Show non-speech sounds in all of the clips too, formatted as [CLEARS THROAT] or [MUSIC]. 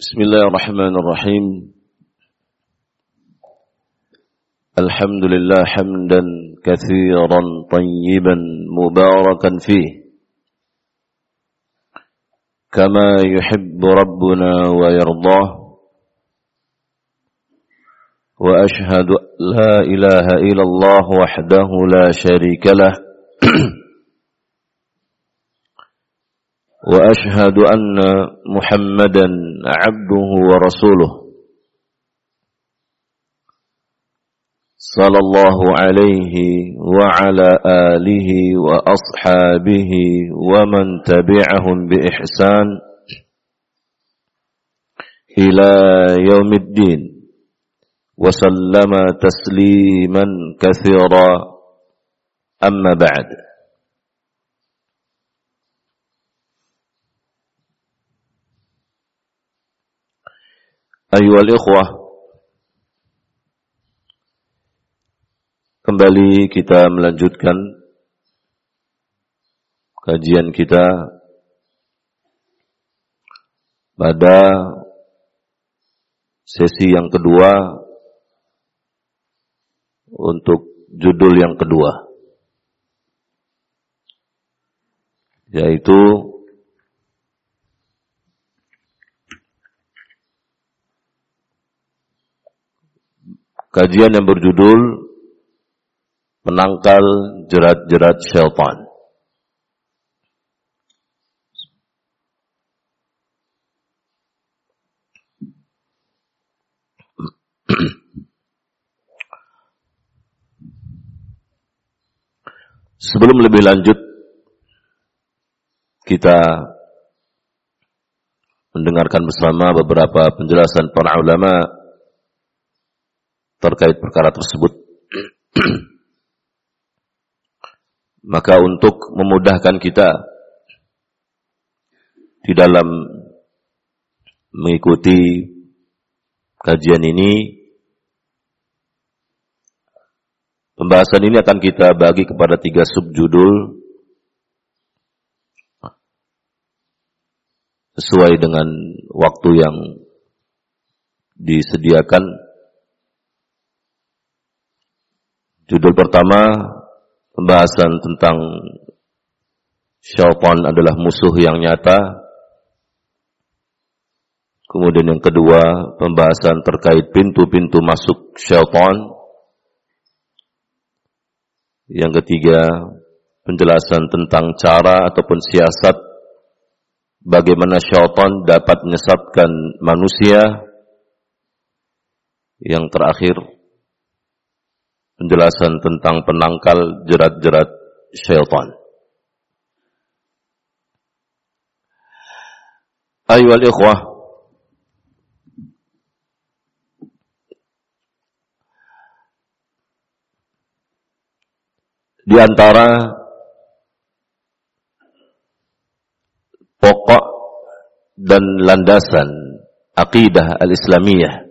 بسم الله الرحمن الرحيم. الحمد لله حمدا كثيرا طيبا مباركا فيه. كما يحب ربنا ويرضاه. وأشهد لا إله إلا الله وحده لا شريك له. [CLEARS THROAT] وأشهد أن محمدا عبده ورسوله. صلى الله عليه وعلى آله وأصحابه ومن تبعهم بإحسان إلى يوم الدين. وسلم تسليما كثيرا. أما بعد. Ayuhal ikhwah. Kembali kita melanjutkan Kajian kita Pada Sesi yang kedua Untuk judul yang kedua Yaitu kajian yang berjudul Menangkal Jerat-Jerat Syaitan. Sebelum lebih lanjut, kita mendengarkan bersama beberapa penjelasan para ulama terkait perkara tersebut. [CLEARS THROAT] Maka untuk memudahkan kita di dalam mengikuti kajian ini, pembahasan ini akan kita bagi kepada tiga subjudul sesuai dengan waktu yang disediakan Judul pertama pembahasan tentang syaitan adalah musuh yang nyata. Kemudian yang kedua, pembahasan terkait pintu-pintu masuk syaitan. Yang ketiga, penjelasan tentang cara ataupun siasat bagaimana syaitan dapat menyesatkan manusia. Yang terakhir, penjelasan tentang penangkal jerat-jerat syaitan. Ayuhal ikhwah, di antara pokok dan landasan akidah al-islamiyah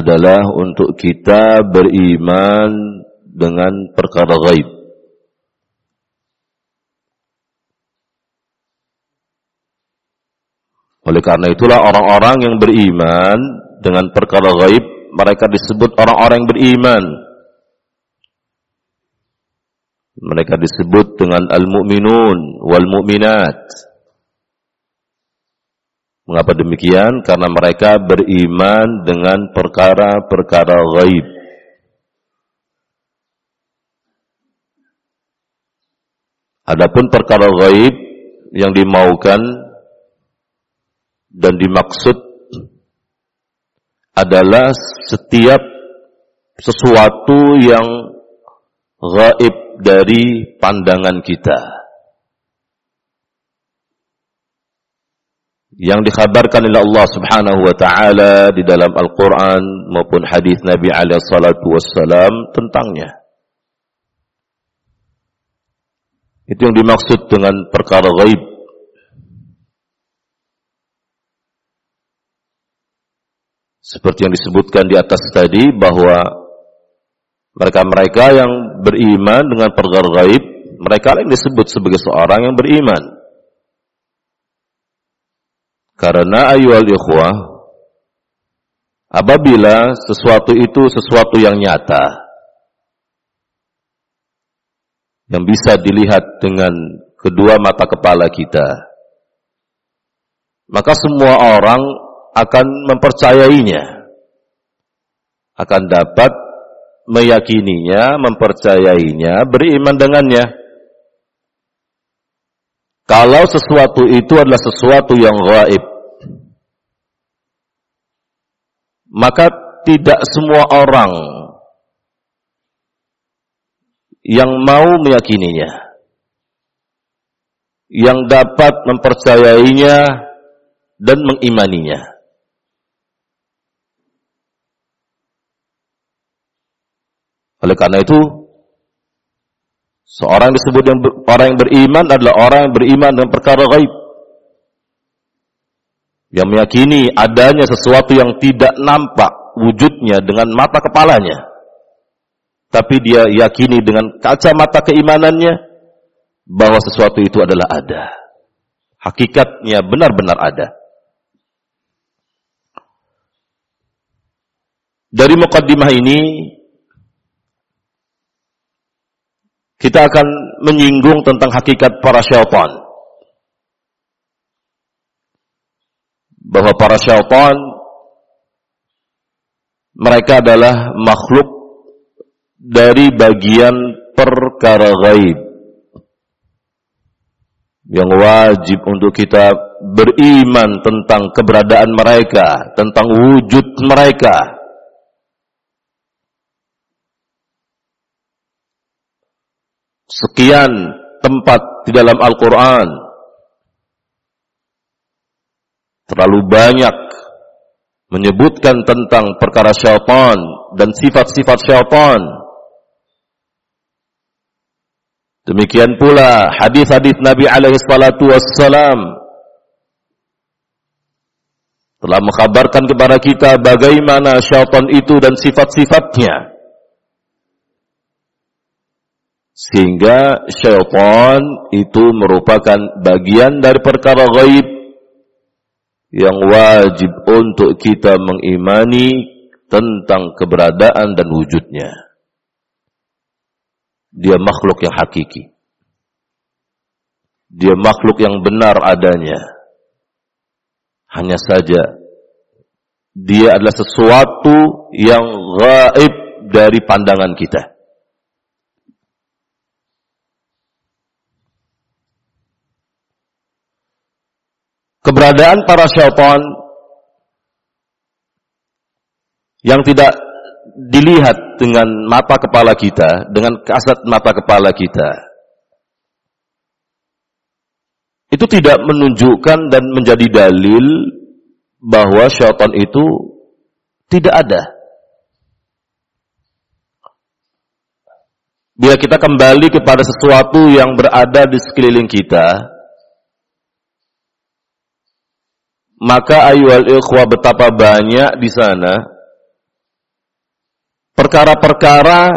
adalah untuk kita beriman dengan perkara gaib. Oleh karena itulah orang-orang yang beriman dengan perkara gaib, mereka disebut orang-orang yang beriman. Mereka disebut dengan al-mu'minun wal-mu'minat. Mengapa demikian? Karena mereka beriman dengan perkara-perkara gaib. Adapun perkara gaib yang dimaukan dan dimaksud adalah setiap sesuatu yang gaib dari pandangan kita. Yang dikhabarkan oleh Allah Subhanahu wa taala di dalam Al-Qur'an maupun hadis Nabi alaihi salatu tentangnya. Itu yang dimaksud dengan perkara gaib. Seperti yang disebutkan di atas tadi bahwa mereka-mereka yang beriman dengan perkara gaib, mereka yang disebut sebagai seorang yang beriman. Karena ayuhal ikhwah, apabila sesuatu itu sesuatu yang nyata, yang bisa dilihat dengan kedua mata kepala kita, maka semua orang akan mempercayainya, akan dapat meyakininya, mempercayainya, beriman dengannya. Kalau sesuatu itu adalah sesuatu yang gaib, maka tidak semua orang yang mau meyakininya, yang dapat mempercayainya dan mengimaninya. Oleh karena itu, seorang disebut yang ber, orang yang beriman adalah orang yang beriman dengan perkara gaib. Yang meyakini adanya sesuatu yang tidak nampak wujudnya dengan mata kepalanya. Tapi dia yakini dengan kacamata keimanannya bahwa sesuatu itu adalah ada. Hakikatnya benar-benar ada. Dari mukaddimah ini kita akan menyinggung tentang hakikat para syaitan. Bahwa para syaitan mereka adalah makhluk dari bagian perkara gaib yang wajib untuk kita beriman tentang keberadaan mereka, tentang wujud mereka. Sekian tempat di dalam Al-Quran. Terlalu banyak menyebutkan tentang perkara syaitan dan sifat-sifat syaitan. Demikian pula hadis-hadis Nabi alaihi salatu wassalam telah mengkabarkan kepada kita bagaimana syaitan itu dan sifat-sifatnya. Sehingga syaitan itu merupakan bagian dari perkara gaib yang wajib untuk kita mengimani tentang keberadaan dan wujudnya. Dia makhluk yang hakiki. Dia makhluk yang benar adanya. Hanya saja dia adalah sesuatu yang gaib dari pandangan kita. Keberadaan para syaitan yang tidak dilihat dengan mata kepala kita, dengan kasat mata kepala kita. Itu tidak menunjukkan dan menjadi dalil bahwa syaitan itu tidak ada. Bila kita kembali kepada sesuatu yang berada di sekeliling kita, maka ayuhal ikhwa betapa banyak di sana perkara-perkara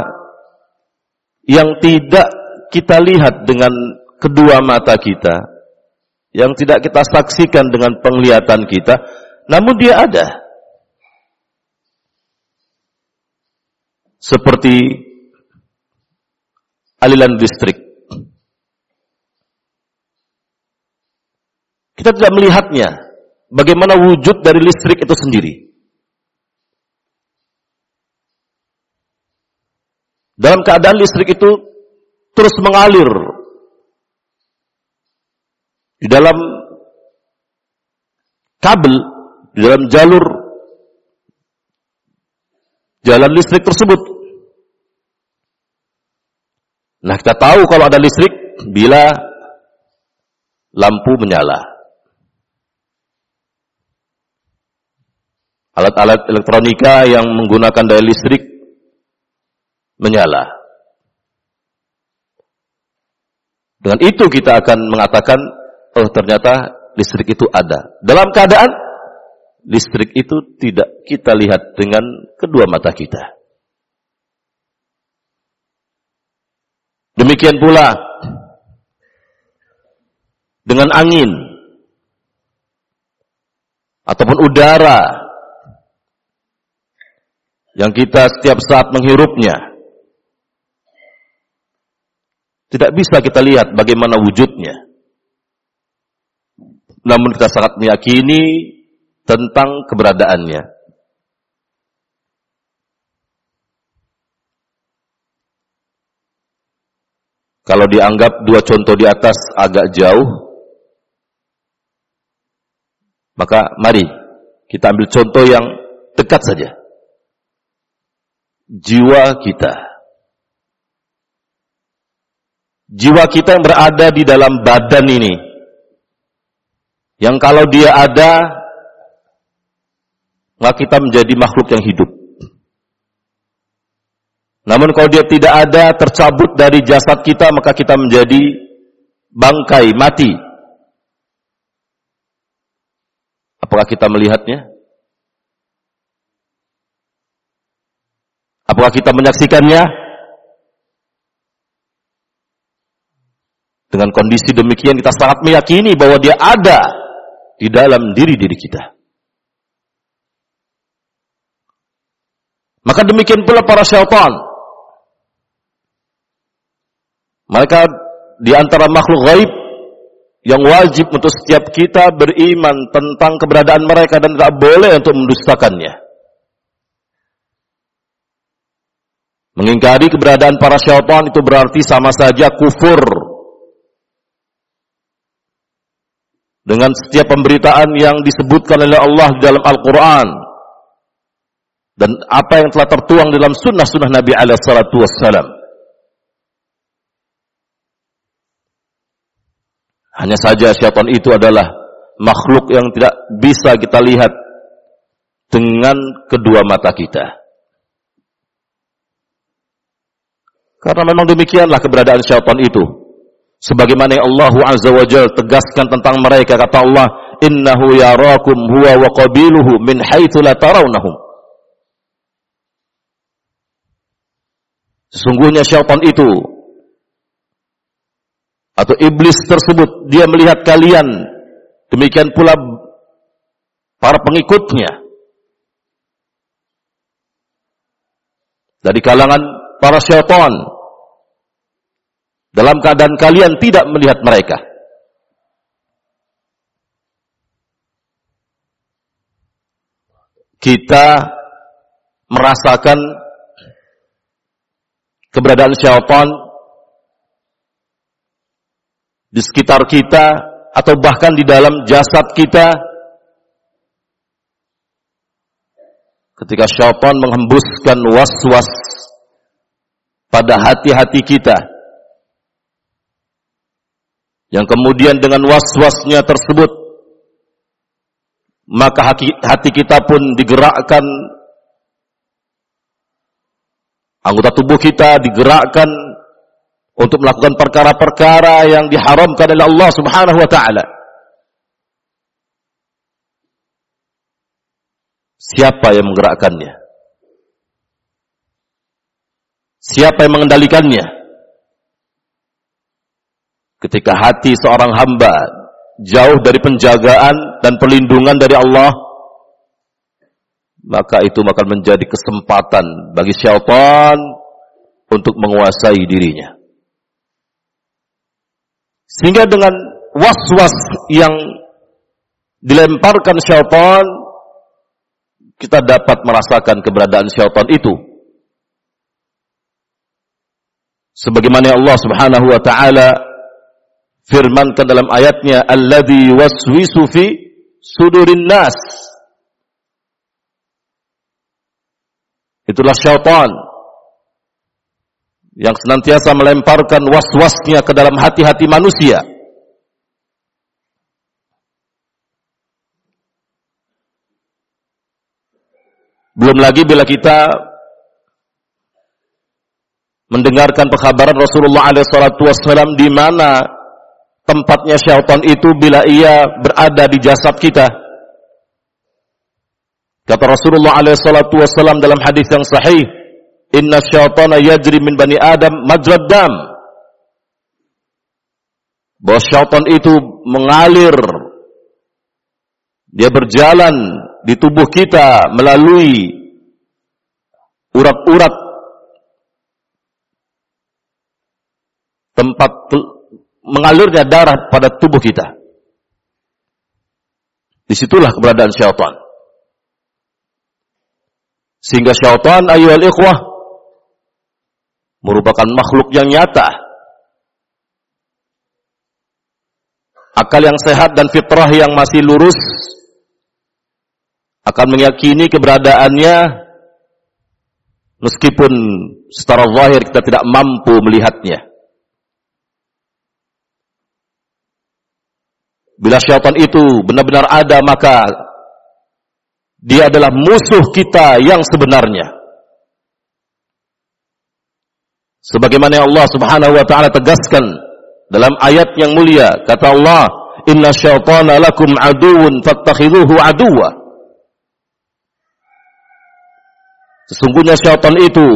yang tidak kita lihat dengan kedua mata kita, yang tidak kita saksikan dengan penglihatan kita, namun dia ada. Seperti aliran listrik. Kita tidak melihatnya, bagaimana wujud dari listrik itu sendiri. Dalam keadaan listrik itu terus mengalir di dalam kabel, di dalam jalur jalan listrik tersebut. Nah, kita tahu kalau ada listrik bila lampu menyala. Alat-alat elektronika yang menggunakan daya listrik menyala. Dengan itu kita akan mengatakan, oh ternyata listrik itu ada. Dalam keadaan listrik itu tidak kita lihat dengan kedua mata kita. Demikian pula dengan angin ataupun udara yang kita setiap saat menghirupnya. Tidak bisa kita lihat bagaimana wujudnya. Namun kita sangat meyakini tentang keberadaannya. Kalau dianggap dua contoh di atas agak jauh, maka mari kita ambil contoh yang dekat saja. Jiwa kita. Jiwa kita yang berada di dalam badan ini. Yang kalau dia ada, maka kita menjadi makhluk yang hidup. Namun kalau dia tidak ada, tercabut dari jasad kita, maka kita menjadi bangkai, mati. Apakah kita melihatnya? Apakah kita menyaksikannya? Dengan kondisi demikian kita sangat meyakini bahwa dia ada di dalam diri-diri kita. Maka demikian pula para syaitan Mereka di antara makhluk gaib yang wajib untuk setiap kita beriman tentang keberadaan mereka dan tidak boleh untuk mendustakannya. Mengingkari keberadaan para syaitan itu berarti sama saja kufur dengan setiap pemberitaan yang disebutkan oleh Allah dalam Al-Quran dan apa yang telah tertuang dalam sunnah-sunnah Nabi alaihi salatu wassalam. Hanya saja syaitan itu adalah makhluk yang tidak bisa kita lihat dengan kedua mata kita. Karena memang demikianlah keberadaan syaitan itu. Sebagaimana yang Allah Azza wa Jal tegaskan tentang mereka kata Allah, "Innahu yarakum huwa wa qabiluhu min haitsu la tarawnahum." Sesungguhnya syaitan itu atau iblis tersebut dia melihat kalian demikian pula para pengikutnya dari kalangan para syaitan dalam keadaan kalian tidak melihat mereka. Kita merasakan keberadaan syaitan di sekitar kita atau bahkan di dalam jasad kita. Ketika syaitan menghembuskan was-was pada hati-hati kita yang kemudian dengan was-wasnya tersebut maka hati kita pun digerakkan anggota tubuh kita digerakkan untuk melakukan perkara-perkara yang diharamkan oleh Allah Subhanahu wa taala. Siapa yang menggerakkannya? Siapa yang mengendalikannya? Ketika hati seorang hamba jauh dari penjagaan dan perlindungan dari Allah, maka itu akan menjadi kesempatan bagi syaitan untuk menguasai dirinya. Sehingga dengan was-was yang dilemparkan syaitan, kita dapat merasakan keberadaan syaitan itu. Sebagaimana Allah Subhanahu wa taala firmankan dalam ayatnya, "Alladzi waswisu fi sudurin nas." Itulah syaitan yang senantiasa melemparkan was-wasnya ke dalam hati-hati manusia. Belum lagi bila kita mendengarkan pengkhabaran Rasulullah SAW di mana tempatnya syaitan itu bila ia berada di jasad kita. Kata Rasulullah SAW dalam hadis yang sahih, Inna syaitana yajri min bani Adam majrad dam. Bahwa syaitan itu mengalir Dia berjalan di tubuh kita melalui urat-urat tempat mengalirnya darah pada tubuh kita. Di situlah keberadaan syaitan. Sehingga syaitan ayuhal ikhwah merupakan makhluk yang nyata. Akal yang sehat dan fitrah yang masih lurus akan meyakini keberadaannya meskipun secara zahir kita tidak mampu melihatnya. Bila syaitan itu benar-benar ada maka dia adalah musuh kita yang sebenarnya. Sebagaimana Allah Subhanahu wa taala tegaskan dalam ayat yang mulia, kata Allah, "Inna syaitana lakum aduwwun fattakhidhuhu aduwwa." Sesungguhnya syaitan itu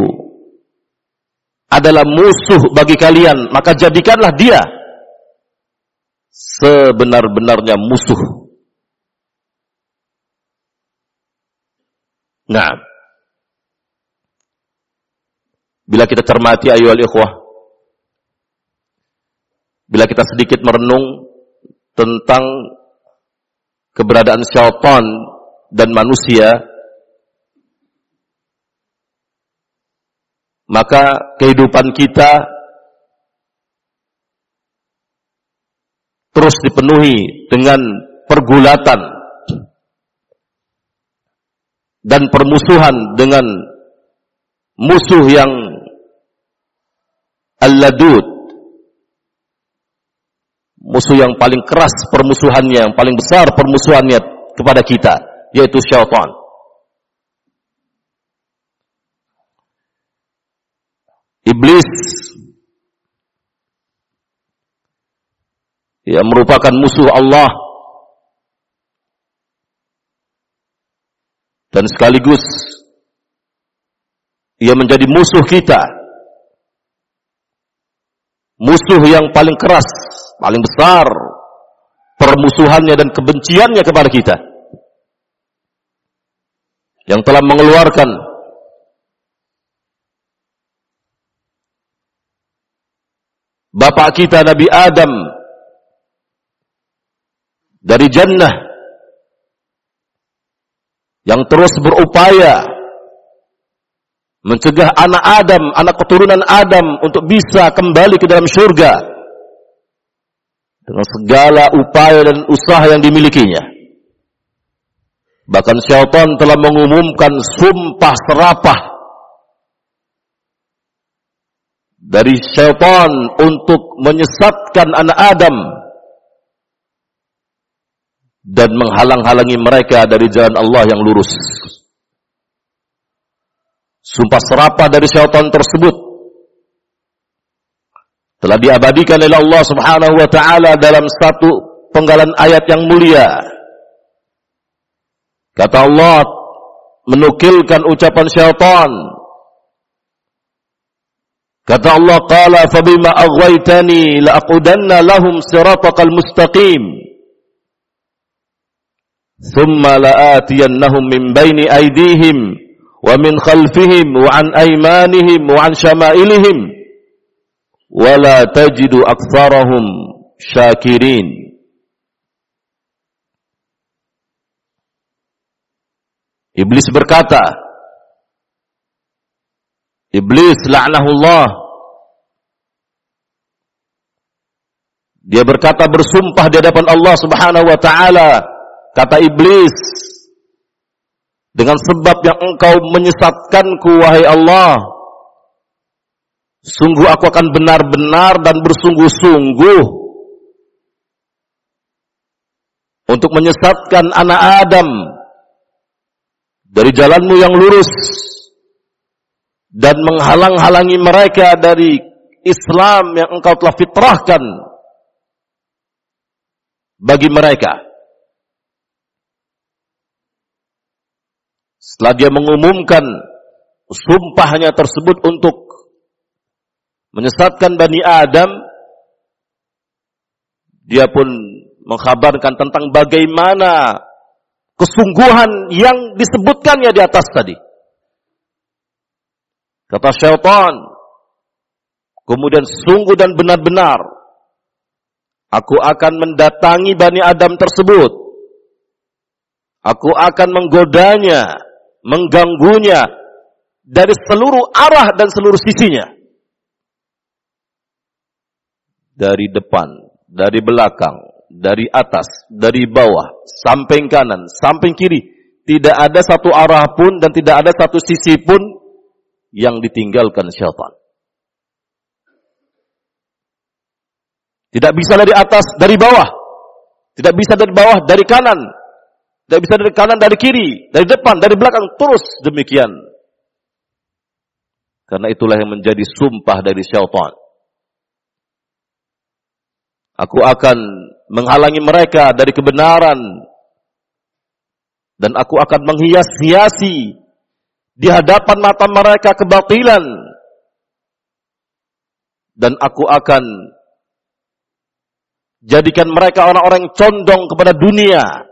adalah musuh bagi kalian, maka jadikanlah dia sebenar-benarnya musuh. Nah, bila kita cermati ayu al-ikhwah, bila kita sedikit merenung tentang keberadaan syaitan dan manusia, maka kehidupan kita terus dipenuhi dengan pergulatan dan permusuhan dengan musuh yang al-ladud. Musuh yang paling keras permusuhannya yang paling besar permusuhannya kepada kita yaitu syaitan. Iblis yang merupakan musuh Allah. Dan sekaligus ia menjadi musuh kita. Musuh yang paling keras paling besar permusuhannya dan kebenciannya kepada kita. Yang telah mengeluarkan bapak kita Nabi Adam dari jannah yang terus berupaya mencegah anak Adam, anak keturunan Adam untuk bisa kembali ke dalam surga dengan segala upaya dan usaha yang dimilikinya. Bahkan syaitan telah mengumumkan sumpah serapah dari syaitan untuk menyesatkan anak Adam dan menghalang-halangi mereka dari jalan Allah yang lurus. Sumpah serapah dari syaitan tersebut telah diabadikan oleh Allah Subhanahu wa taala dalam satu penggalan ayat yang mulia. Kata Allah menukilkan ucapan syaitan. Kata Allah, "Qala fabima aghwaytani la aqudanna lahum siratakal mustaqim." ثم la'atiyannahum min baini aydihim wa min khalfihim wa an aymanihim wa an syama'ilihim wa. Iblis berkata, Iblis la'nahullah. Dia berkata bersumpah di hadapan Allah Subhanahu wa taala, Kata iblis, dengan sebab yang engkau menyesatkanku wahai Allah, sungguh aku akan benar-benar dan bersungguh-sungguh untuk menyesatkan anak Adam dari jalanmu yang lurus dan menghalang-halangi mereka dari Islam yang engkau telah fitrahkan bagi mereka. Setelah dia mengumumkan sumpahnya tersebut untuk menyesatkan Bani Adam, dia pun mengkabarkan tentang bagaimana kesungguhan yang disebutkannya di atas tadi. Kata syaitan, kemudian sungguh dan benar-benar aku akan mendatangi Bani Adam tersebut. Aku akan menggodanya, mengganggunya dari seluruh arah dan seluruh sisinya. Dari depan, dari belakang, dari atas, dari bawah, samping kanan, samping kiri. Tidak ada satu arah pun dan tidak ada satu sisi pun yang ditinggalkan syaitan. Tidak bisa dari atas, dari bawah. Tidak bisa dari bawah, dari kanan. Tidak bisa dari kanan, dari kiri. Dari depan, dari belakang. Terus demikian. Karena itulah yang menjadi sumpah dari syaitan. Aku akan menghalangi mereka dari kebenaran. Dan aku akan menghias-hiasi di hadapan mata mereka kebatilan. Dan aku akan jadikan mereka orang-orang condong kepada dunia.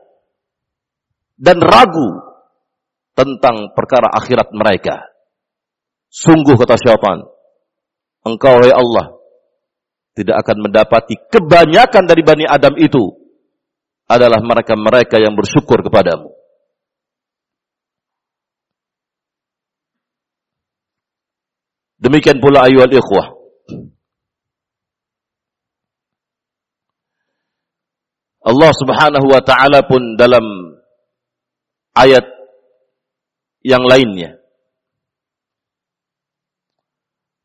Dan ragu tentang perkara akhirat mereka. Sungguh kata syaitan, engkau ya Allah tidak akan mendapati kebanyakan dari Bani Adam itu adalah mereka-mereka yang bersyukur kepadamu. Demikian pula ayuhal ikhwah. Allah subhanahu wa ta'ala pun dalam ayat yang lainnya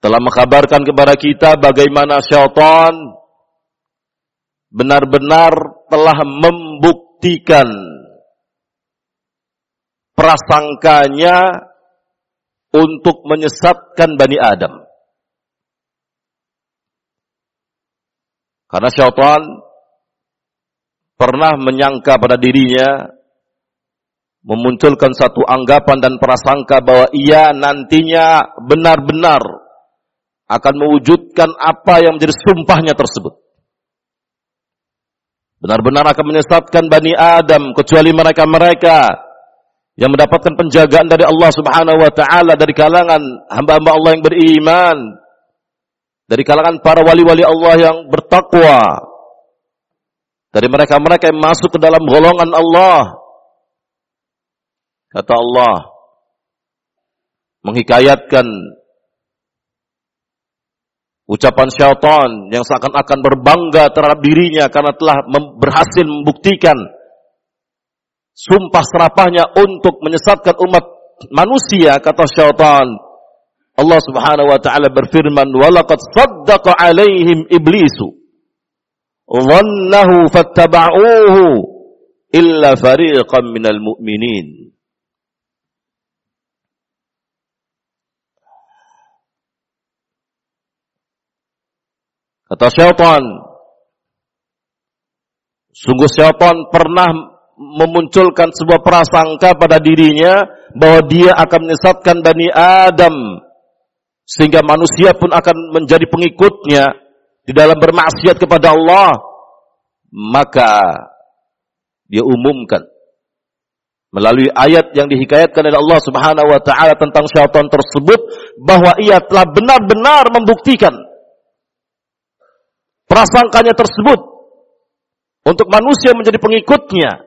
telah mengkabarkan kepada kita bagaimana syaitan benar-benar telah membuktikan prasangkanya untuk menyesatkan Bani Adam. Karena syaitan pernah menyangka pada dirinya memunculkan satu anggapan dan prasangka bahwa ia nantinya benar-benar akan mewujudkan apa yang menjadi sumpahnya tersebut. Benar-benar akan menyesatkan Bani Adam kecuali mereka-mereka yang mendapatkan penjagaan dari Allah Subhanahu wa taala dari kalangan hamba-hamba Allah yang beriman dari kalangan para wali-wali Allah yang bertakwa dari mereka-mereka yang masuk ke dalam golongan Allah kata Allah menghikayatkan Ucapan syaitan yang seakan-akan berbangga terhadap dirinya karena telah berhasil membuktikan sumpah serapahnya untuk menyesatkan umat manusia kata syaitan. Allah Subhanahu wa taala berfirman, "Walaqad saddaqa 'alaihim iblisu dhannahu fattaba'uhu illa fariqan minal mu'minin." Kata syaitan, sungguh syaitan pernah memunculkan sebuah prasangka pada dirinya bahwa dia akan menyesatkan Bani Adam sehingga manusia pun akan menjadi pengikutnya di dalam bermaksiat kepada Allah. Maka dia umumkan melalui ayat yang dihikayatkan oleh Allah Subhanahu wa taala tentang syaitan tersebut bahwa ia telah benar-benar membuktikan prasangkanya tersebut untuk manusia menjadi pengikutnya.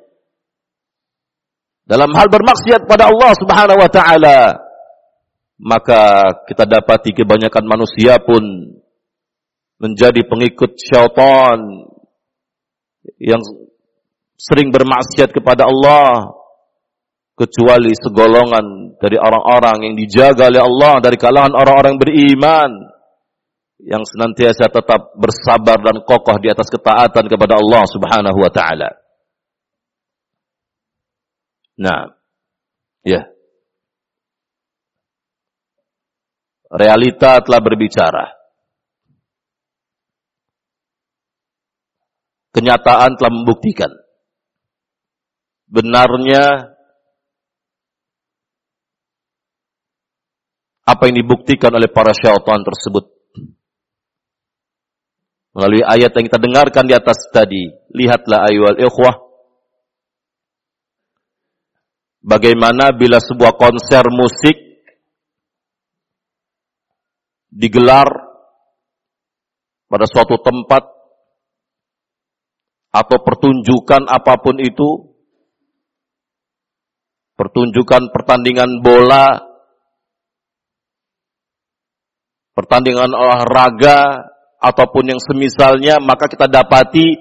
Dalam hal bermaksiat pada Allah Subhanahu wa taala maka kita dapati kebanyakan manusia pun menjadi pengikut syaitan yang sering bermaksiat kepada Allah kecuali segolongan dari orang-orang yang dijaga oleh Allah dari kalangan orang-orang beriman yang senantiasa tetap bersabar dan kokoh di atas ketaatan kepada Allah Subhanahu wa taala. Nah, ya. Realita telah berbicara. Kenyataan telah membuktikan benarnya apa yang dibuktikan oleh para syaitan tersebut Melalui ayat yang kita dengarkan di atas tadi, lihatlah ayual ikhwah. bagaimana bila sebuah konser musik digelar pada suatu tempat atau pertunjukan apa pun itu, pertunjukan pertandingan bola, pertandingan olahraga, ataupun yang semisalnya, maka kita dapati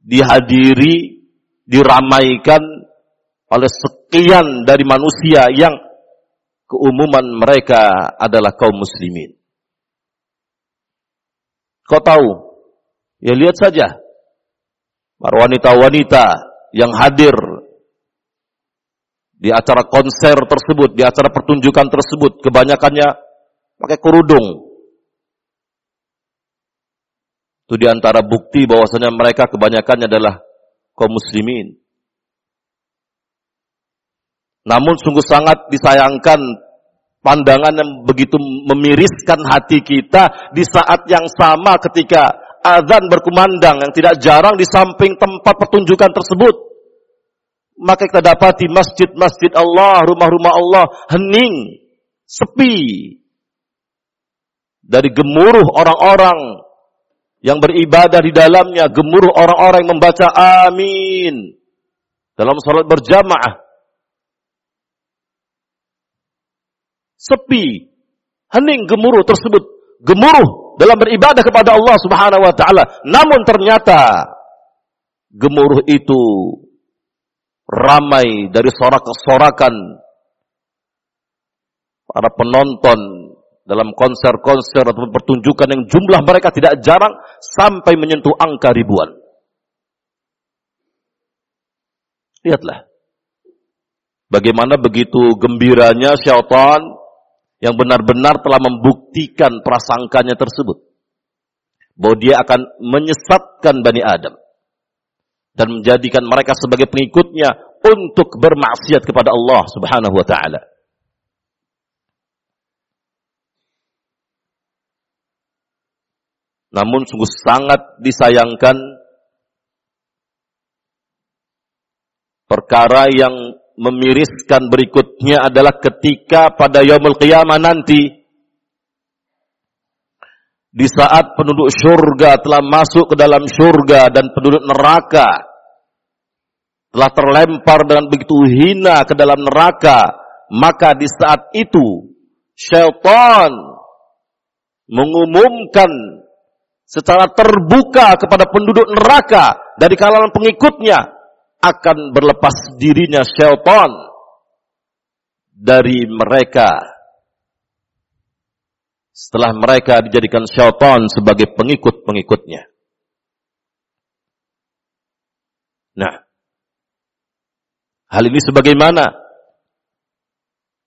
dihadiri, diramaikan oleh sekian dari manusia yang keumuman mereka adalah kaum muslimin. Kau tahu? Ya lihat saja. Para wanita-wanita yang hadir di acara konser tersebut, di acara pertunjukan tersebut, kebanyakannya pakai kerudung. Itu di antara bukti bahwasanya mereka kebanyakannya adalah kaum muslimin. Namun sungguh sangat disayangkan pandangan yang begitu memiriskan hati kita di saat yang sama ketika azan berkumandang yang tidak jarang di samping tempat pertunjukan tersebut. Maka kita dapati masjid-masjid Allah, rumah-rumah Allah hening, sepi. Dari gemuruh orang-orang yang beribadah di dalamnya, gemuruh orang-orang yang membaca amin. Dalam salat berjamaah. Sepi, hening gemuruh tersebut, gemuruh dalam beribadah kepada Allah Subhanahu wa taala. Namun ternyata gemuruh itu ramai dari sorak-sorakan para penonton dalam konser-konser atau pertunjukan yang jumlah mereka tidak jarang sampai menyentuh angka ribuan. Lihatlah. Bagaimana begitu gembiranya syaitan yang benar-benar telah membuktikan prasangkanya tersebut. Bahwa dia akan menyesatkan Bani Adam. Dan menjadikan mereka sebagai pengikutnya untuk bermaksiat kepada Allah subhanahu wa ta'ala. Namun sungguh sangat disayangkan perkara yang memiriskan berikutnya adalah ketika pada yaumul qiyamah nanti di saat penduduk surga telah masuk ke dalam surga dan penduduk neraka telah terlempar dengan begitu hina ke dalam neraka maka di saat itu syaitan mengumumkan secara terbuka kepada penduduk neraka dari kalangan pengikutnya akan berlepas dirinya syaitan dari mereka setelah mereka dijadikan syaitan sebagai pengikut-pengikutnya. Nah, hal ini sebagaimana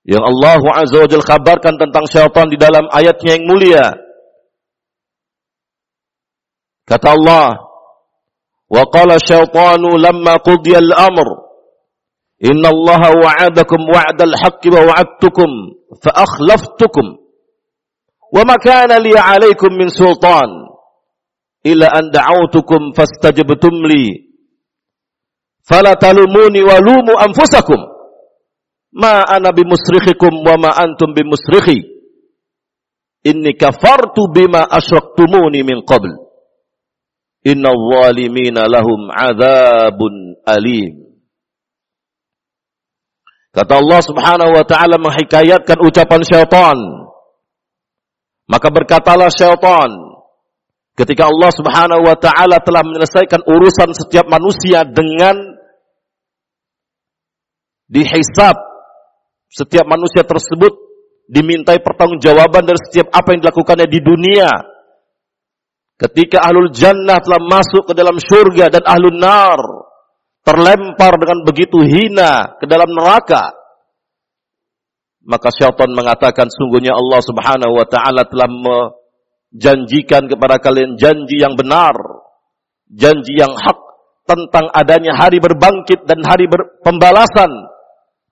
yang Allah Azza wa Jalla kabarkan tentang syaitan di dalam ayatnya yang mulia. Kata Allah, "Wa qala syaitanu lamma qudiya al-amr, inna Allah wa'adakum wa'dal haqqi wa wa'adtukum fa akhlaftukum, wa ma kana li 'alaykum min sultan illa an da'awtukum fastajabtum li." Fala talumuni wa lumu anfusakum. Ma ana bimusrikhikum wa ma antum bimusrikhi. Inni kafartu bima asyraktumuni min qabl. Inna zalimina lahum azabun alim. Kata Allah subhanahu wa ta'ala menghikayatkan ucapan syaitan. Maka berkatalah syaitan. Ketika Allah subhanahu wa ta'ala telah menyelesaikan urusan setiap manusia dengan dihisab. Setiap manusia tersebut dimintai pertanggungjawaban dari setiap apa yang dilakukannya di dunia Ketika ahlul jannah telah masuk ke dalam surga dan ahlul nar terlempar dengan begitu hina ke dalam neraka. Maka syaitan mengatakan sungguhnya Allah subhanahu wa ta'ala telah menjanjikan kepada kalian janji yang benar. Janji yang hak tentang adanya hari berbangkit dan hari pembalasan.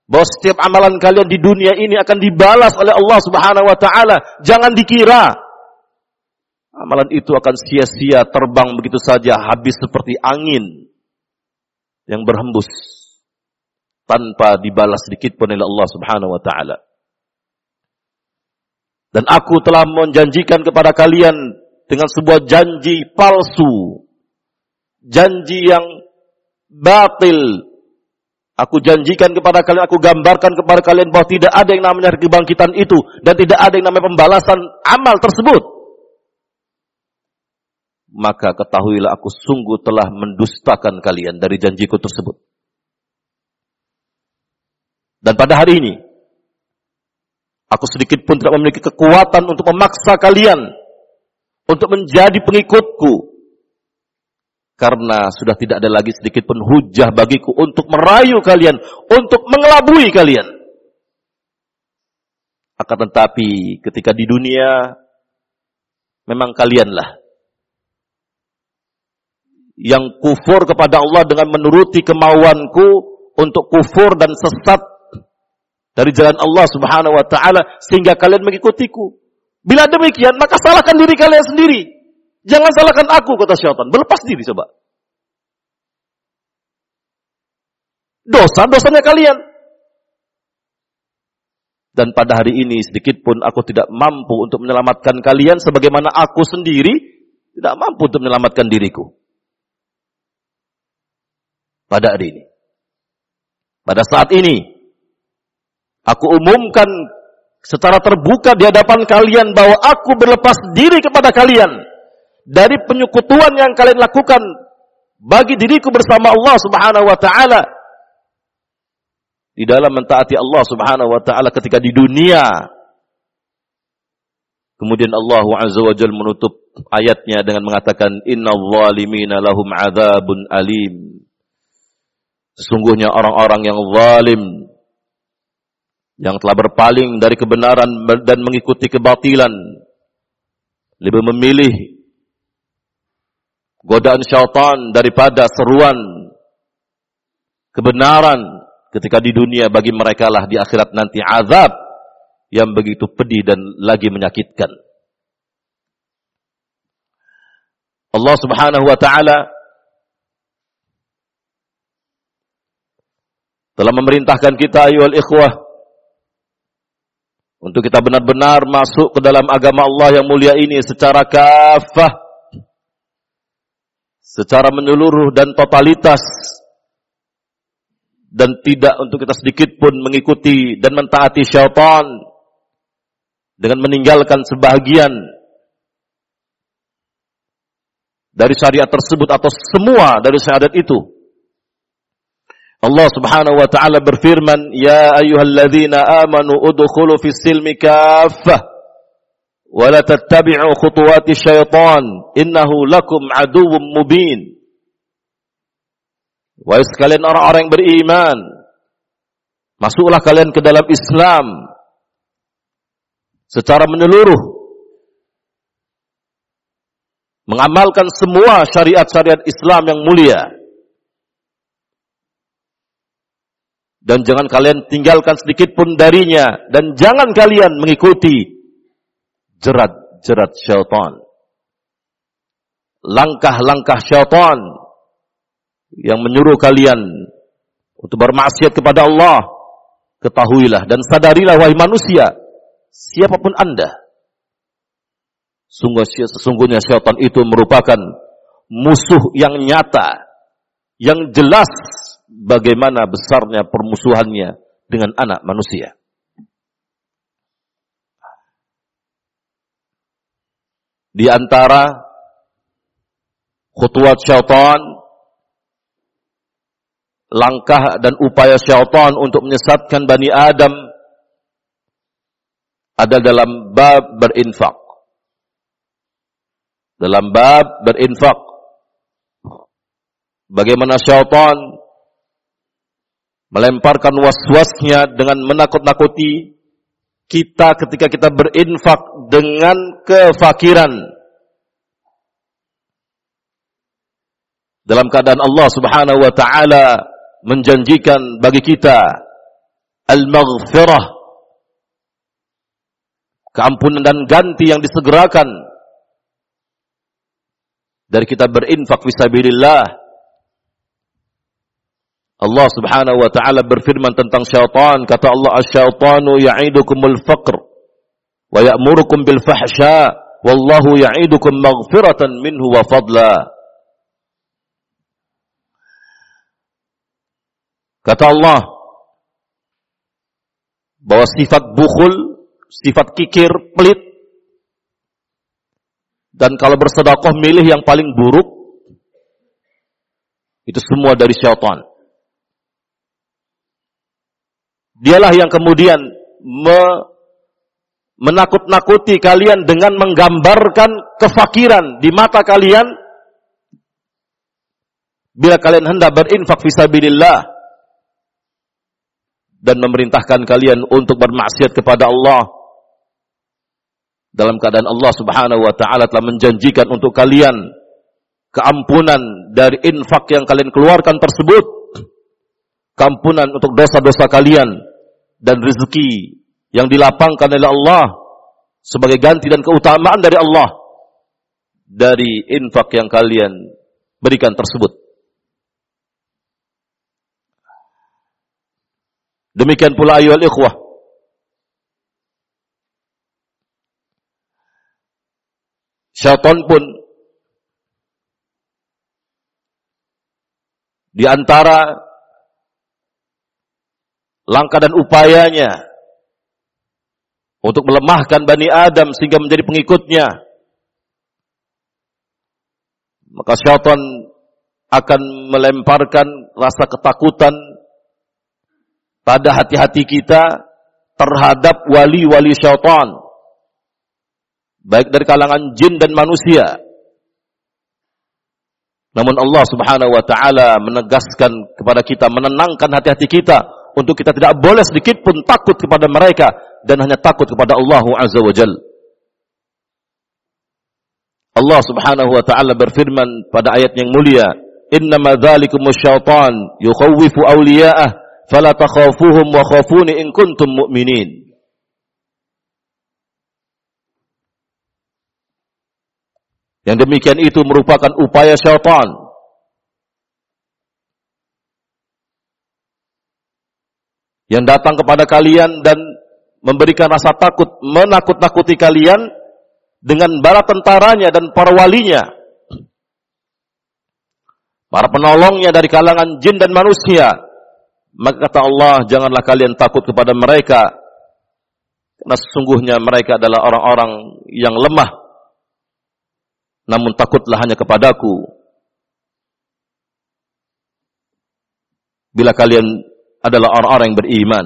Bahwa setiap amalan kalian di dunia ini akan dibalas oleh Allah subhanahu wa ta'ala. Jangan dikira Amalan itu akan sia-sia terbang begitu saja habis seperti angin yang berhembus. tanpa dibalas sedikit pun oleh Allah Subhanahu wa taala. Dan aku telah menjanjikan kepada kalian dengan sebuah janji palsu. Janji yang batil. Aku janjikan kepada kalian, aku gambarkan kepada kalian bahwa tidak ada yang namanya kebangkitan itu. Dan tidak ada yang namanya pembalasan amal tersebut. Maka ketahuilah aku sungguh telah mendustakan kalian dari janjiku tersebut. Dan pada hari ini, Aku sedikit pun tidak memiliki kekuatan untuk memaksa kalian untuk menjadi pengikutku. Karena sudah tidak ada lagi sedikit pun hujah bagiku untuk merayu kalian, untuk mengelabui kalian. Akan tetapi ketika di dunia, memang kalianlah yang kufur kepada Allah dengan menuruti kemauanku untuk kufur dan sesat dari jalan Allah Subhanahu wa taala sehingga kalian mengikutiku. Bila demikian, maka salahkan diri kalian sendiri. Jangan salahkan aku kata syaitan. Berlepas diri coba. Dosa-dosanya kalian. Dan pada hari ini sedikit pun aku tidak mampu untuk menyelamatkan kalian sebagaimana aku sendiri tidak mampu untuk menyelamatkan diriku. Pada hari ini. Pada saat ini, Aku umumkan secara terbuka di hadapan kalian bahwa aku berlepas diri kepada kalian dari penyekutuan yang kalian lakukan bagi diriku bersama Allah Subhanahu wa taala di dalam mentaati Allah Subhanahu wa taala ketika di dunia kemudian Allah Azza wa Jalla menutup ayatnya dengan mengatakan innal zalimina lahum adzabun alim sesungguhnya orang-orang yang zalim yang telah berpaling dari kebenaran dan mengikuti kebatilan lebih memilih godaan syaitan daripada seruan kebenaran ketika di dunia bagi mereka lah di akhirat nanti azab yang begitu pedih dan lagi menyakitkan. Allah Subhanahu wa taala telah memerintahkan kita ayuhal ikhwah untuk kita benar-benar masuk ke dalam agama Allah yang mulia ini secara kafah. Secara menyeluruh dan totalitas. Dan tidak untuk kita sedikit pun mengikuti dan mentaati syaitan. Dengan meninggalkan sebahagian dari syariat tersebut atau semua dari syariat itu. Allah Subhanahu wa taala berfirman, "Ya ayyuhalladzina amanu udkhulu fis silmi kaffah wa la tattabi'u khutuwati syaitan, innahu lakum aduwwum mubin." Wahai sekalian orang-orang yang beriman, masuklah kalian ke dalam Islam secara menyeluruh. Mengamalkan semua syariat-syariat Islam yang mulia dan jangan kalian tinggalkan sedikit pun darinya dan jangan kalian mengikuti jerat-jerat syaitan. Langkah-langkah syaitan yang menyuruh kalian untuk bermaksiat kepada Allah, ketahuilah dan sadarilah wahai manusia, siapa pun Anda, sungguh sesungguhnya syaitan itu merupakan musuh yang nyata, yang jelas bagaimana besarnya permusuhannya dengan anak manusia. Di antara khutuat syaitan, langkah dan upaya syaitan untuk menyesatkan Bani Adam ada dalam bab berinfak. Dalam bab berinfak. Bagaimana syaitan melemparkan was-wasnya dengan menakut-nakuti kita ketika kita berinfak dengan kefakiran. Dalam keadaan Allah Subhanahu wa taala menjanjikan bagi kita al-maghfirah keampunan dan ganti yang disegerakan dari kita berinfak fisabilillah Allah Subhanahu wa taala berfirman tentang syaitan, kata Allah asy-syaitanu ya'idukumul faqr wa ya'murukum bil fahsya wallahu ya'idukum maghfiratan minhu wa fadla. Kata Allah bahwa sifat bukhul, sifat kikir, pelit dan kalau bersedekah milih yang paling buruk itu semua dari syaitan. Dialah yang kemudian me menakut-nakuti kalian dengan menggambarkan kefakiran di mata kalian. Bila kalian hendak berinfak fisabilillah dan memerintahkan kalian untuk bermaksiat kepada Allah dalam keadaan Allah Subhanahu wa taala telah menjanjikan untuk kalian keampunan dari infak yang kalian keluarkan tersebut kampunan untuk dosa-dosa kalian dan rezeki yang dilapangkan oleh Allah sebagai ganti dan keutamaan dari Allah dari infak yang kalian berikan tersebut. Demikian pula ayuhal ikhwah. Syaitan pun di antara langkah dan upayanya untuk melemahkan Bani Adam sehingga menjadi pengikutnya. Maka syaitan akan melemparkan rasa ketakutan pada hati-hati kita terhadap wali-wali syaitan. Baik dari kalangan jin dan manusia. Namun Allah subhanahu wa ta'ala menegaskan kepada kita, menenangkan hati-hati kita untuk kita tidak boleh sedikit pun takut kepada mereka dan hanya takut kepada Allah Azza wa Jal. Allah Subhanahu wa taala berfirman pada ayat yang mulia, "Innama dzalikumus syaitan yukhawwifu awliya'ah fala takhafuhum wa khafuni in kuntum mu'minin." Yang demikian itu merupakan upaya syaitan yang datang kepada kalian dan memberikan rasa takut, menakut-nakuti kalian dengan bala tentaranya dan para walinya. Para penolongnya dari kalangan jin dan manusia. Maka kata Allah, janganlah kalian takut kepada mereka. Karena sesungguhnya mereka adalah orang-orang yang lemah. Namun takutlah hanya kepadaku. Bila kalian adalah orang-orang yang beriman.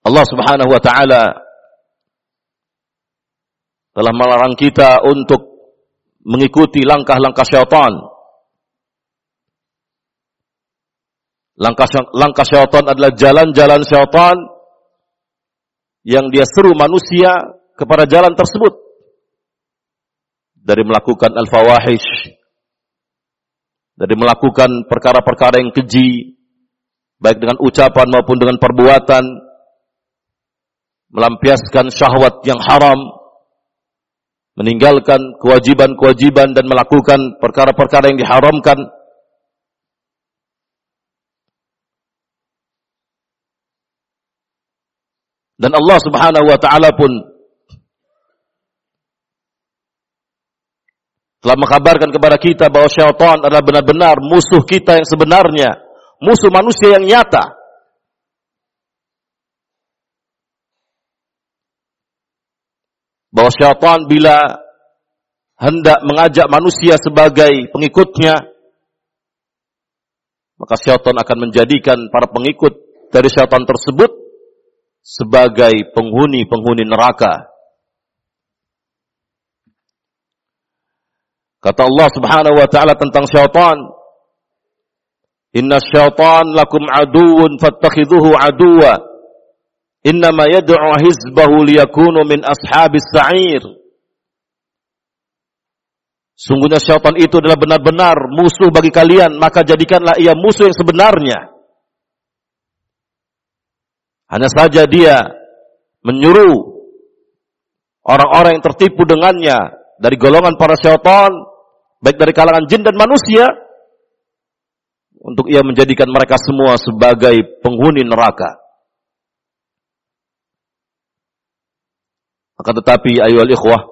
Allah Subhanahu wa taala telah melarang kita untuk mengikuti langkah-langkah syaitan. Langkah langkah syaitan adalah jalan-jalan syaitan yang dia seru manusia kepada jalan tersebut dari melakukan al-fawahish dari melakukan perkara-perkara yang keji, baik dengan ucapan maupun dengan perbuatan, melampiaskan syahwat yang haram, meninggalkan kewajiban-kewajiban dan melakukan perkara-perkara yang diharamkan, dan Allah Subhanahu wa taala pun telah mengkabarkan kepada kita bahwa syaitan adalah benar-benar musuh kita yang sebenarnya, musuh manusia yang nyata. Bahwa syaitan bila hendak mengajak manusia sebagai pengikutnya, maka syaitan akan menjadikan para pengikut dari syaitan tersebut sebagai penghuni-penghuni neraka. Kata Allah Subhanahu wa taala tentang syaitan, "Inna syaitan lakum aduun fattakhidhuhu aduwa. Innama yad'u hizbahu liyakunu min ashabis sa'ir." Sungguhnya syaitan itu adalah benar-benar musuh bagi kalian, maka jadikanlah ia musuh yang sebenarnya. Hanya saja dia menyuruh orang-orang yang tertipu dengannya dari golongan para syaitan baik dari kalangan jin dan manusia untuk ia menjadikan mereka semua sebagai penghuni neraka. Maka tetapi ayo ikhwah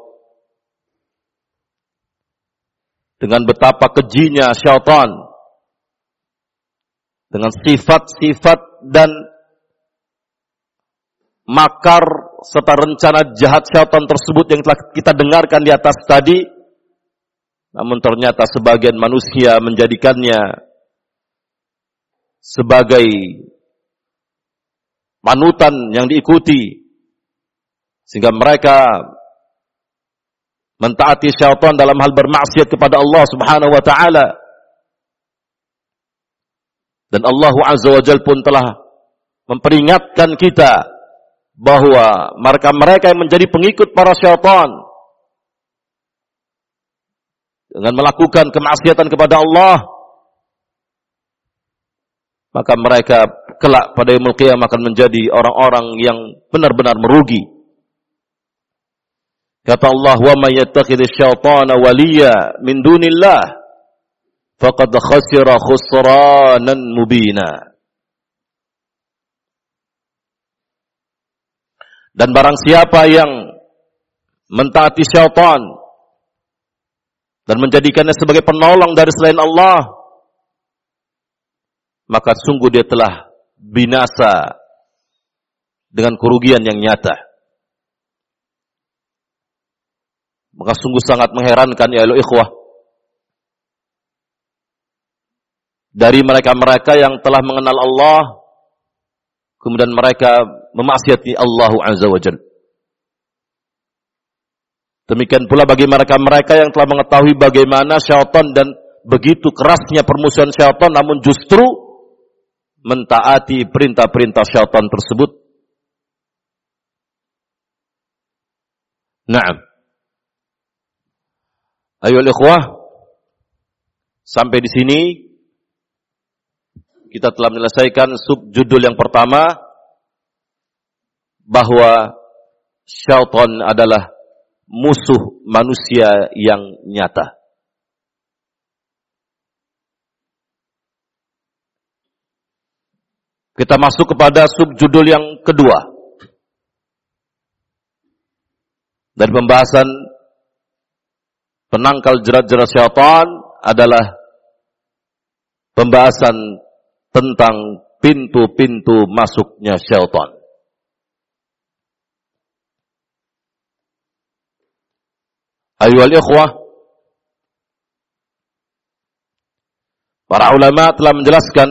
dengan betapa kejinya syaitan dengan sifat-sifat dan makar serta rencana jahat syaitan tersebut yang telah kita dengarkan di atas tadi namun ternyata sebagian manusia menjadikannya sebagai manutan yang diikuti sehingga mereka mentaati syaitan dalam hal bermaksiat kepada Allah Subhanahu wa taala. Dan Allah Azza wa pun telah memperingatkan kita bahwa mereka-mereka yang menjadi pengikut para syaitan dengan melakukan kemaksiatan kepada Allah maka mereka kelak pada yaumul qiyamah akan menjadi orang-orang yang benar-benar merugi. Kata Allah wa may yattakhidh syaitana waliya min dunillah faqad khasira khusranan mubina. Dan barang siapa yang mentaati syaitan dan menjadikannya sebagai penolong dari selain Allah, maka sungguh dia telah binasa dengan kerugian yang nyata. Maka sungguh sangat mengherankan ya ikhwah. Dari mereka-mereka yang telah mengenal Allah kemudian mereka memaksiati Allah Azza wa Jalla. Demikian pula bagi mereka-mereka yang telah mengetahui bagaimana syaitan dan begitu kerasnya permusuhan syaitan namun justru mentaati perintah-perintah syaitan tersebut. Naam. Ayo ikhwah, sampai di sini kita telah menyelesaikan subjudul yang pertama bahwa syaitan adalah musuh manusia yang nyata. Kita masuk kepada subjudul yang kedua. Dari pembahasan penangkal jerat-jerat syaitan adalah pembahasan tentang pintu-pintu masuknya syaitan. Ayuhal ikhwah, para ulama telah menjelaskan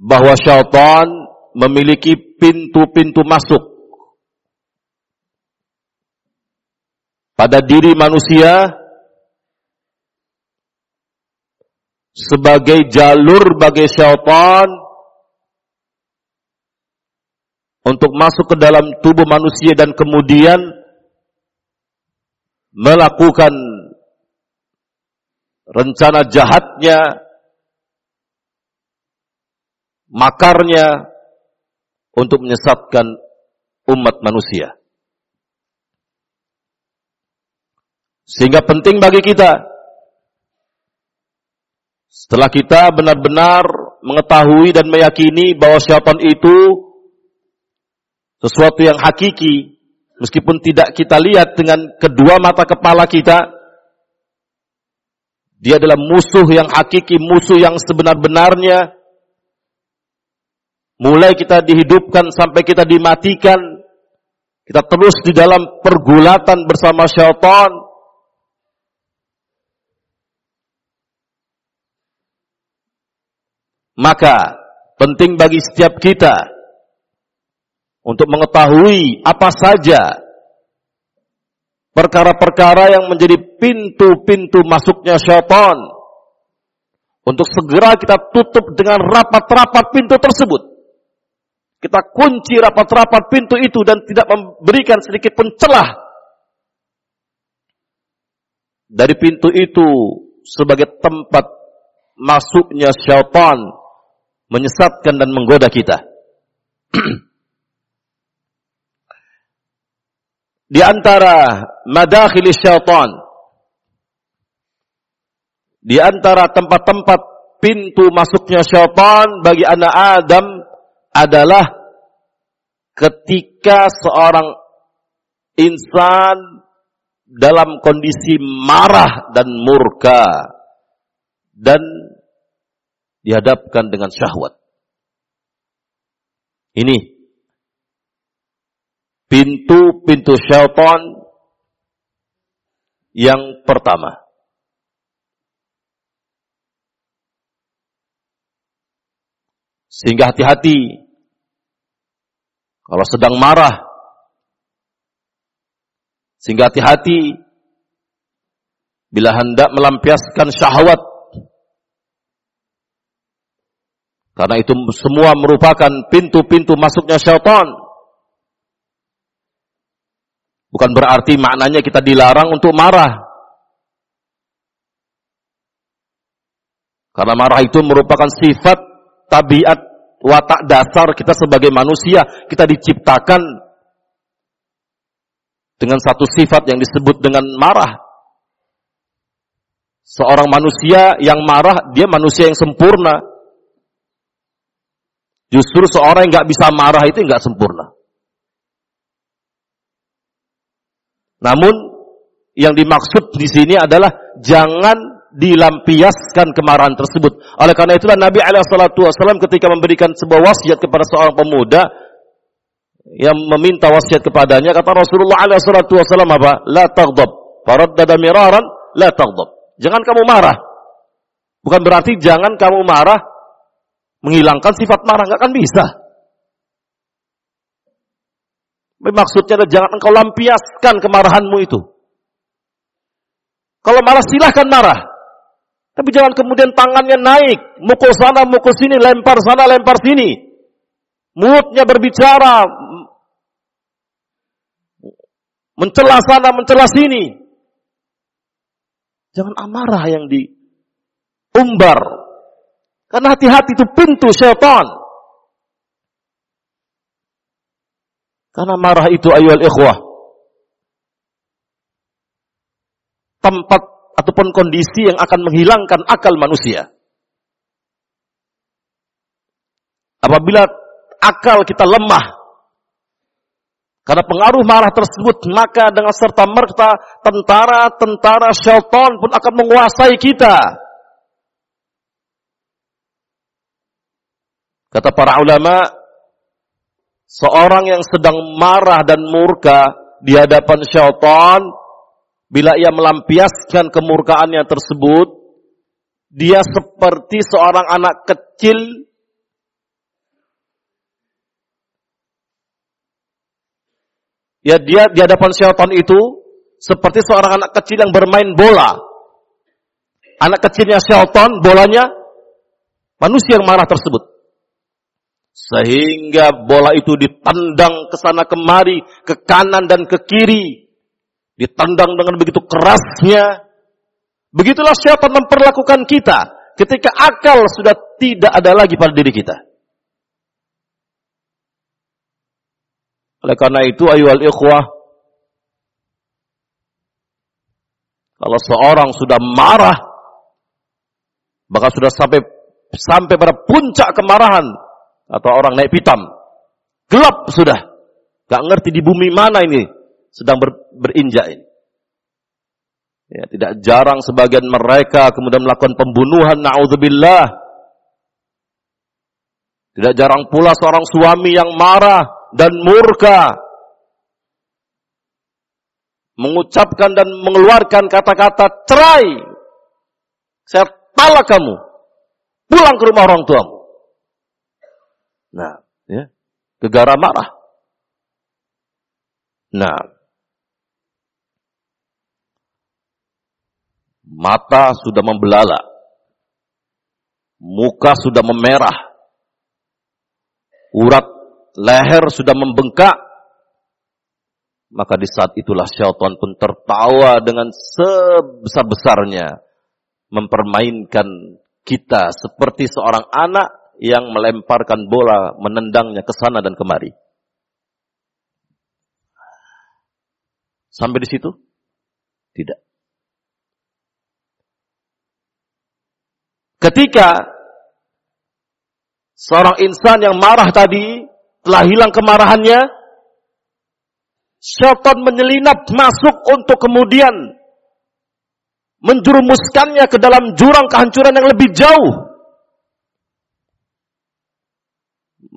bahwa syaitan memiliki pintu-pintu masuk pada diri manusia sebagai jalur bagi syaitan untuk masuk ke dalam tubuh manusia dan kemudian melakukan rencana jahatnya, makarnya untuk menyesatkan umat manusia. Sehingga penting bagi kita setelah kita benar-benar mengetahui dan meyakini bahwa syaitan itu sesuatu yang hakiki, meskipun tidak kita lihat dengan kedua mata kepala kita, dia adalah musuh yang hakiki, musuh yang sebenar-benarnya. Mulai kita dihidupkan sampai kita dimatikan, kita terus di dalam pergulatan bersama syaitan, Maka penting bagi setiap kita untuk mengetahui apa saja perkara-perkara yang menjadi pintu-pintu masuknya syaitan. Untuk segera kita tutup dengan rapat-rapat pintu tersebut. Kita kunci rapat-rapat pintu itu dan tidak memberikan sedikit pun celah dari pintu itu sebagai tempat masuknya syaitan menyesatkan dan menggoda kita. [CLEARS THROAT] di antara madakhil syaitan di antara tempat-tempat pintu masuknya syaitan bagi anak Adam adalah ketika seorang insan dalam kondisi marah dan murka dan dihadapkan dengan syahwat. Ini pintu-pintu syaitan yang pertama. Sehingga hati-hati kalau sedang marah. Sehingga hati-hati bila hendak melampiaskan syahwat Karena itu semua merupakan pintu-pintu masuknya syaitan. Bukan berarti maknanya kita dilarang untuk marah. Karena marah itu merupakan sifat tabiat watak dasar kita sebagai manusia. Kita diciptakan dengan satu sifat yang disebut dengan marah. Seorang manusia yang marah, dia manusia yang sempurna. Justru seorang yang nggak bisa marah itu nggak sempurna. Namun yang dimaksud di sini adalah jangan dilampiaskan kemarahan tersebut. Oleh karena itulah Nabi Alaihissalam ketika memberikan sebuah wasiat kepada seorang pemuda yang meminta wasiat kepadanya kata Rasulullah Alaihissalam apa? La taghdab. Faraddada miraran la taghdab. Jangan kamu marah. Bukan berarti jangan kamu marah menghilangkan sifat marah nggak akan bisa. Maksudnya adalah jangan engkau lampiaskan kemarahanmu itu. Kalau marah silahkan marah. Tapi jangan kemudian tangannya naik. Mukul sana, mukul sini, lempar sana, lempar sini. Mulutnya berbicara. Mencela sana, mencela sini. Jangan amarah yang diumbar karena hati-hati itu pintu syaitan. Karena marah itu ayuhal ikhwah. Tempat ataupun kondisi yang akan menghilangkan akal manusia. Apabila akal kita lemah, karena pengaruh marah tersebut, maka dengan serta merta tentara-tentara syaitan pun akan menguasai kita. Kata para ulama, seorang yang sedang marah dan murka di hadapan syaitan, bila ia melampiaskan kemurkaannya tersebut, dia seperti seorang anak kecil Ya dia di hadapan syaitan itu seperti seorang anak kecil yang bermain bola. Anak kecilnya syaitan, bolanya manusia yang marah tersebut. Sehingga bola itu ditendang ke sana kemari, ke kanan dan ke kiri. Ditendang dengan begitu kerasnya. Begitulah siapa memperlakukan kita ketika akal sudah tidak ada lagi pada diri kita. Oleh karena itu ayuhal ikhwah kalau seorang sudah marah bahkan sudah sampai sampai pada puncak kemarahan atau orang naik pitam. Gelap sudah. Gak ngerti di bumi mana ini sedang ber, berinjak ini. Ya, tidak jarang sebagian mereka kemudian melakukan pembunuhan naudzubillah. Tidak jarang pula seorang suami yang marah dan murka mengucapkan dan mengeluarkan kata-kata cerai. Saya talak kamu. Pulang ke rumah orang tuamu. Nah, ya, gegara marah. Nah, mata sudah membelalak, muka sudah memerah, urat leher sudah membengkak, maka di saat itulah syaitan pun tertawa dengan sebesar-besarnya. Mempermainkan kita seperti seorang anak yang melemparkan bola, menendangnya ke sana dan kemari. Sampai di situ? Tidak. Ketika seorang insan yang marah tadi telah hilang kemarahannya, syaitan menyelinap masuk untuk kemudian menjurumuskannya ke dalam jurang kehancuran yang lebih jauh.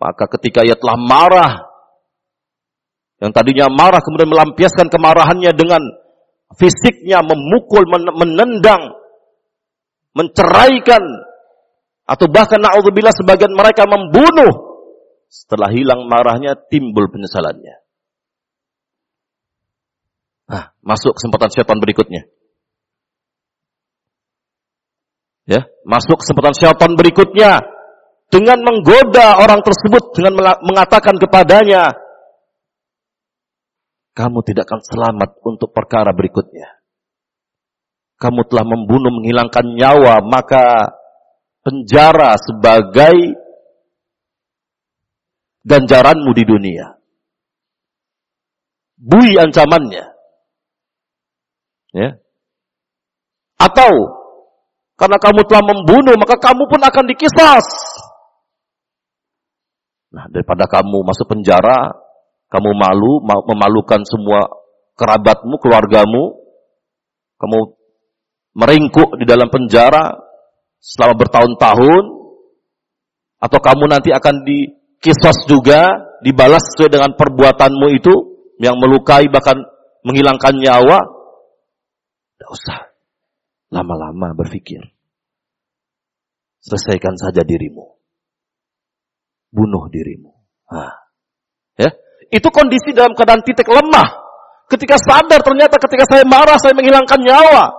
Maka ketika ia telah marah, yang tadinya marah kemudian melampiaskan kemarahannya dengan fisiknya memukul, menendang, menceraikan, atau bahkan na'udzubillah sebagian mereka membunuh. Setelah hilang marahnya timbul penyesalannya. Nah, masuk kesempatan syaitan berikutnya. Ya, masuk kesempatan syaitan berikutnya dengan menggoda orang tersebut dengan mengatakan kepadanya, kamu tidak akan selamat untuk perkara berikutnya. Kamu telah membunuh, menghilangkan nyawa, maka penjara sebagai ganjaranmu di dunia. Bui ancamannya. Ya. Atau karena kamu telah membunuh, maka kamu pun akan dikisas. Nah, daripada kamu masuk penjara, kamu malu, memalukan semua kerabatmu, keluargamu, kamu meringkuk di dalam penjara selama bertahun-tahun, atau kamu nanti akan dikisos juga, dibalas sesuai dengan perbuatanmu itu, yang melukai bahkan menghilangkan nyawa, tidak usah lama-lama berpikir. Selesaikan saja dirimu. Bunuh dirimu. Nah, ya, itu kondisi dalam keadaan titik lemah. Ketika sadar ternyata ketika saya marah saya menghilangkan nyawa.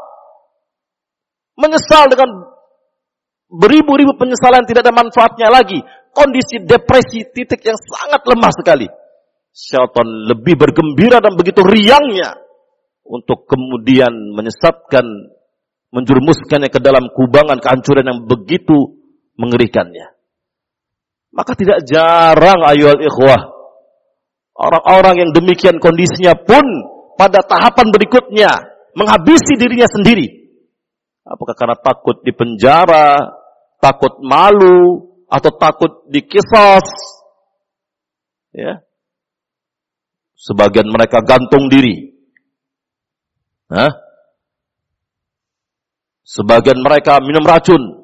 Menyesal dengan beribu-ribu penyesalan tidak ada manfaatnya lagi. Kondisi depresi titik yang sangat lemah sekali. Syaitan lebih bergembira dan begitu riangnya untuk kemudian menyesatkan, menjurumuskannya ke dalam kubangan kehancuran yang begitu mengerikannya. Maka tidak jarang ayol ikhwah Orang-orang yang demikian kondisinya pun pada tahapan berikutnya menghabisi dirinya sendiri. Apakah karena takut di penjara, takut malu, atau takut dikisos? Ya. Sebagian mereka gantung diri. Hah? Sebagian mereka minum racun.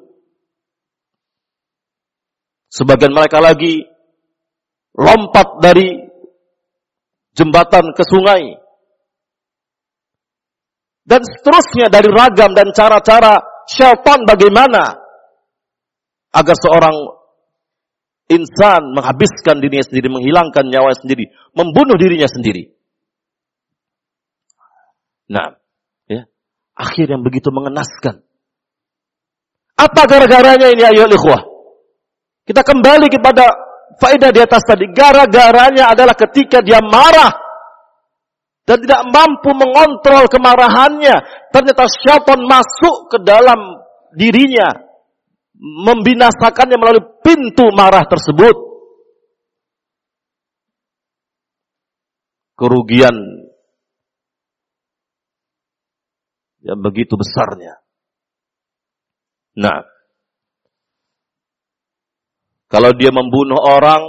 Sebagian mereka lagi lompat dari jembatan ke sungai. Dan seterusnya dari ragam dan cara-cara syaitan bagaimana agar seorang insan menghabiskan dirinya sendiri, menghilangkan nyawa sendiri, membunuh dirinya sendiri. Nah, ya, akhir yang begitu mengenaskan. Apa gara-garanya ini ayo ikhwah? Kita kembali kepada faedah di atas tadi. Gara-garanya adalah ketika dia marah dan tidak mampu mengontrol kemarahannya. Ternyata syaitan masuk ke dalam dirinya. Membinasakannya melalui pintu marah tersebut. Kerugian yang begitu besarnya. Nah, kalau dia membunuh orang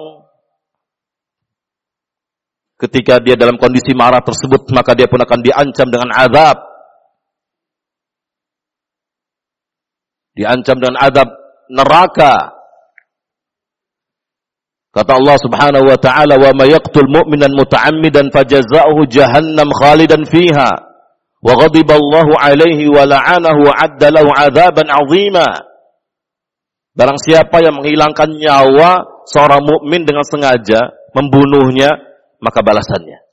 ketika dia dalam kondisi marah tersebut, maka dia pun akan diancam dengan azab. Diancam dengan azab neraka. Kata Allah Subhanahu wa taala, "Wa may yaqtul mu'minan muta'ammidan fajaza'uhu jahannam khalidan fiha wa ghadiba Allahu 'alaihi wa la'anahu 'adzaban 'azima." Barang siapa yang menghilangkan nyawa seorang mukmin dengan sengaja membunuhnya, maka balasannya.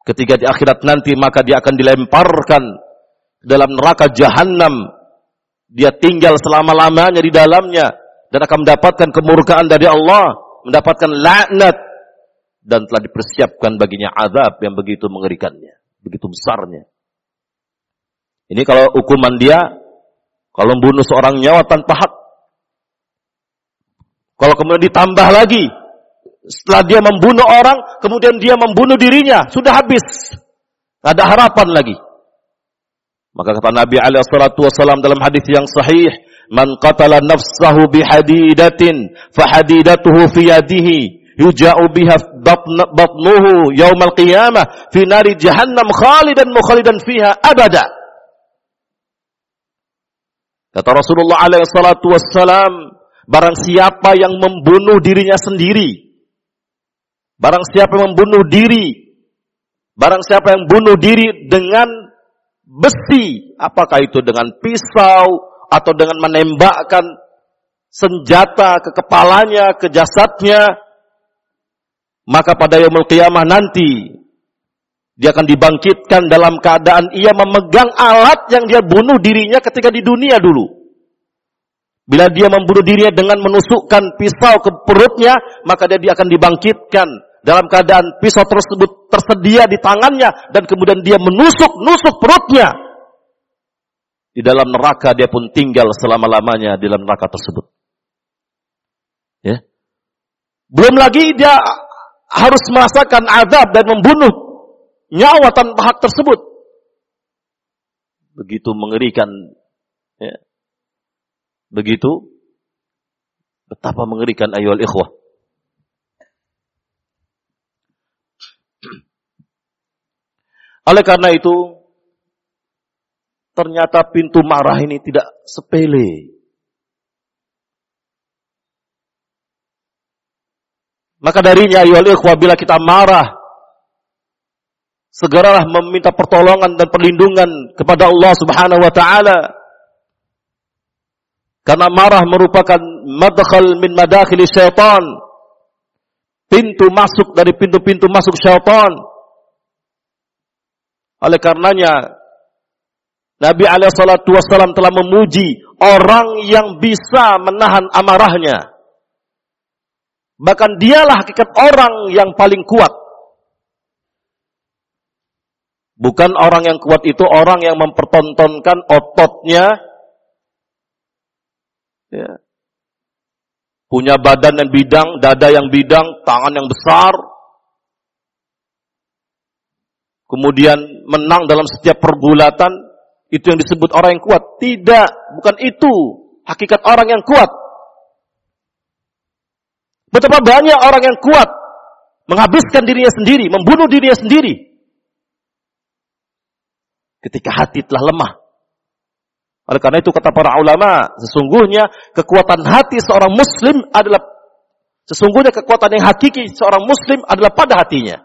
Ketika di akhirat nanti maka dia akan dilemparkan dalam neraka jahanam. Dia tinggal selama-lamanya di dalamnya dan akan mendapatkan kemurkaan dari Allah, mendapatkan laknat dan telah dipersiapkan baginya azab yang begitu mengerikannya, begitu besarnya. Ini kalau hukuman dia kalau membunuh seorang nyawa tanpa hak kalau kemudian ditambah lagi, setelah dia membunuh orang, kemudian dia membunuh dirinya, sudah habis. Tidak ada harapan lagi. Maka kata Nabi wasallam dalam hadis yang sahih, "Man qatala nafsahu bihadidatin, fahadidatuhu fi yadihi, yuja'u biha batnuhu yaumal qiyamah fi nari jahannam khalidan mukhalidan fiha abada." Kata Rasulullah alaihi salatu barang siapa yang membunuh dirinya sendiri, barang siapa yang membunuh diri Barang siapa yang bunuh diri dengan besi, apakah itu dengan pisau atau dengan menembakkan senjata ke kepalanya, ke jasadnya, maka pada yaumul qiyamah nanti dia akan dibangkitkan dalam keadaan ia memegang alat yang dia bunuh dirinya ketika di dunia dulu. Bila dia membunuh dirinya dengan menusukkan pisau ke perutnya, maka dia, akan dibangkitkan dalam keadaan pisau tersebut tersedia di tangannya dan kemudian dia menusuk-nusuk perutnya. Di dalam neraka dia pun tinggal selama-lamanya di dalam neraka tersebut. Ya. Belum lagi dia harus merasakan azab dan membunuh nyawa tanpa hak tersebut. Begitu mengerikan. Ya. Begitu betapa mengerikan ayol ikhwah. Oleh karena itu, ternyata pintu marah ini tidak sepele. Maka darinya ayo ikhwah bila kita marah, segeralah meminta pertolongan dan perlindungan kepada Allah Subhanahu wa taala. Karena marah merupakan madkhal min madakhil syaitan. Pintu masuk dari pintu-pintu masuk syaitan. Oleh karenanya Nabi alaihissalatu wassalam telah memuji orang yang bisa menahan amarahnya. Bahkan dialah hakikat orang yang paling kuat. Bukan orang yang kuat itu orang yang mempertontonkan ototnya. Ya. Punya badan yang bidang, dada yang bidang, tangan yang besar, kemudian menang dalam setiap pergulatan, itu yang disebut orang yang kuat. Tidak, bukan itu hakikat orang yang kuat. Betapa banyak orang yang kuat menghabiskan dirinya sendiri, membunuh dirinya sendiri. Ketika hati telah lemah. Oleh karena itu kata para ulama, sesungguhnya kekuatan hati seorang muslim adalah sesungguhnya kekuatan yang hakiki seorang muslim adalah pada hatinya.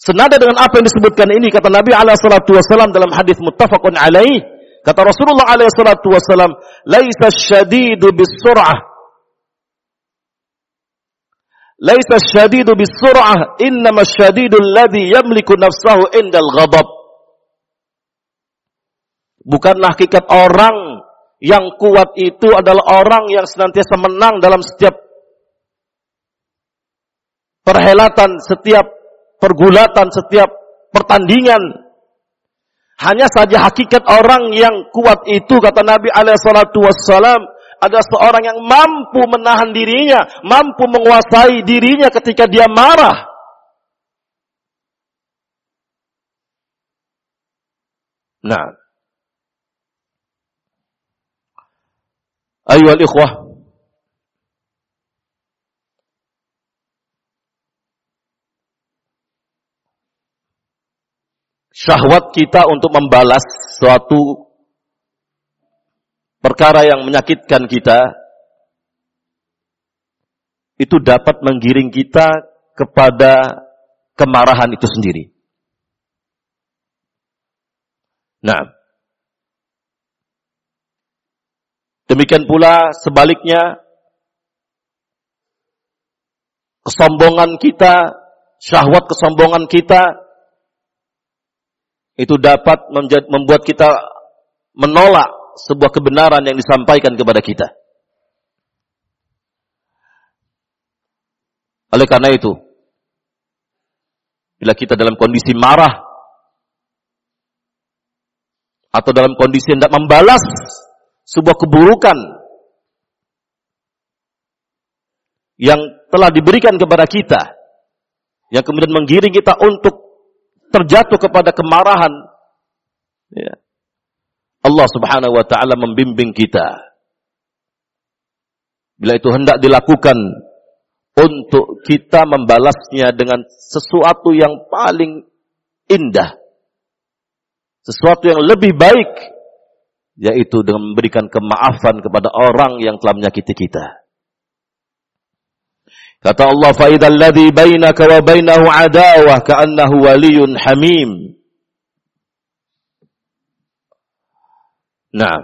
Senada dengan apa yang disebutkan ini kata Nabi alaihi wasallam dalam hadis muttafaqun alaih kata Rasulullah alaihi salatu wasallam laisa syadidu bisur'ah laisa syadidu bisur'ah innama syadidu alladhi yamliku nafsahu indal ghadab bukanlah hakikat orang yang kuat itu adalah orang yang senantiasa menang dalam setiap perhelatan setiap pergulatan, setiap pertandingan. Hanya saja hakikat orang yang kuat itu kata Nabi alaihissalatu wassalam ada seorang yang mampu menahan dirinya, mampu menguasai dirinya ketika dia marah. Nah. Ayuhal ikhwah syahwat kita untuk membalas suatu perkara yang menyakitkan kita itu dapat menggiring kita kepada kemarahan itu sendiri. Nah, demikian pula sebaliknya kesombongan kita, syahwat kesombongan kita itu dapat membuat kita menolak sebuah kebenaran yang disampaikan kepada kita. Oleh karena itu, bila kita dalam kondisi marah atau dalam kondisi hendak membalas sebuah keburukan yang telah diberikan kepada kita, yang kemudian menggiring kita untuk terjatuh kepada kemarahan. Ya. Allah Subhanahu wa taala membimbing kita. Bila itu hendak dilakukan untuk kita membalasnya dengan sesuatu yang paling indah. Sesuatu yang lebih baik yaitu dengan memberikan kemaafan kepada orang yang telah menyakiti kita. Kata Allah, فَإِذَا الَّذِي بَيْنَكَ وَبَيْنَهُ عَدَاوَةً كَأَنَّهُ وَلِيٌّ حَمِيمٌ Nah.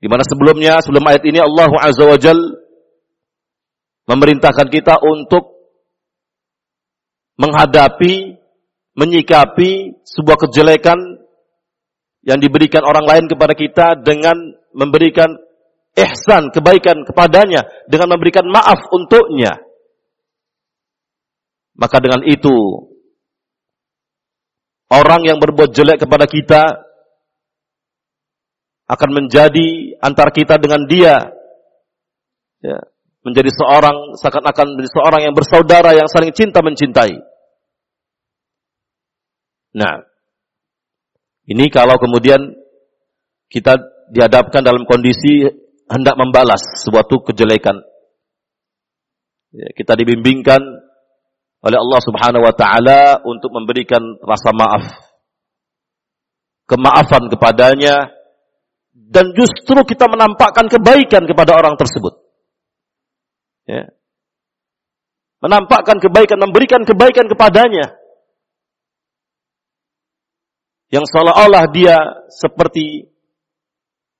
Di mana sebelumnya, sebelum ayat ini Allah Azza wa Jal memerintahkan kita untuk menghadapi, menyikapi sebuah kejelekan yang diberikan orang lain kepada kita dengan memberikan ihsan, kebaikan kepadanya, dengan memberikan maaf untuknya. Maka dengan itu, orang yang berbuat jelek kepada kita akan menjadi antar kita dengan dia. Ya, menjadi seorang, seakan-akan menjadi seorang yang bersaudara, yang saling cinta mencintai. Nah, ini kalau kemudian kita dihadapkan dalam kondisi hendak membalas suatu kejelekan. Ya, kita dibimbingkan oleh Allah Subhanahu wa taala untuk memberikan rasa maaf. Kemaafan kepadanya dan justru kita menampakkan kebaikan kepada orang tersebut. Ya. Menampakkan kebaikan, memberikan kebaikan kepadanya yang seolah-olah dia seperti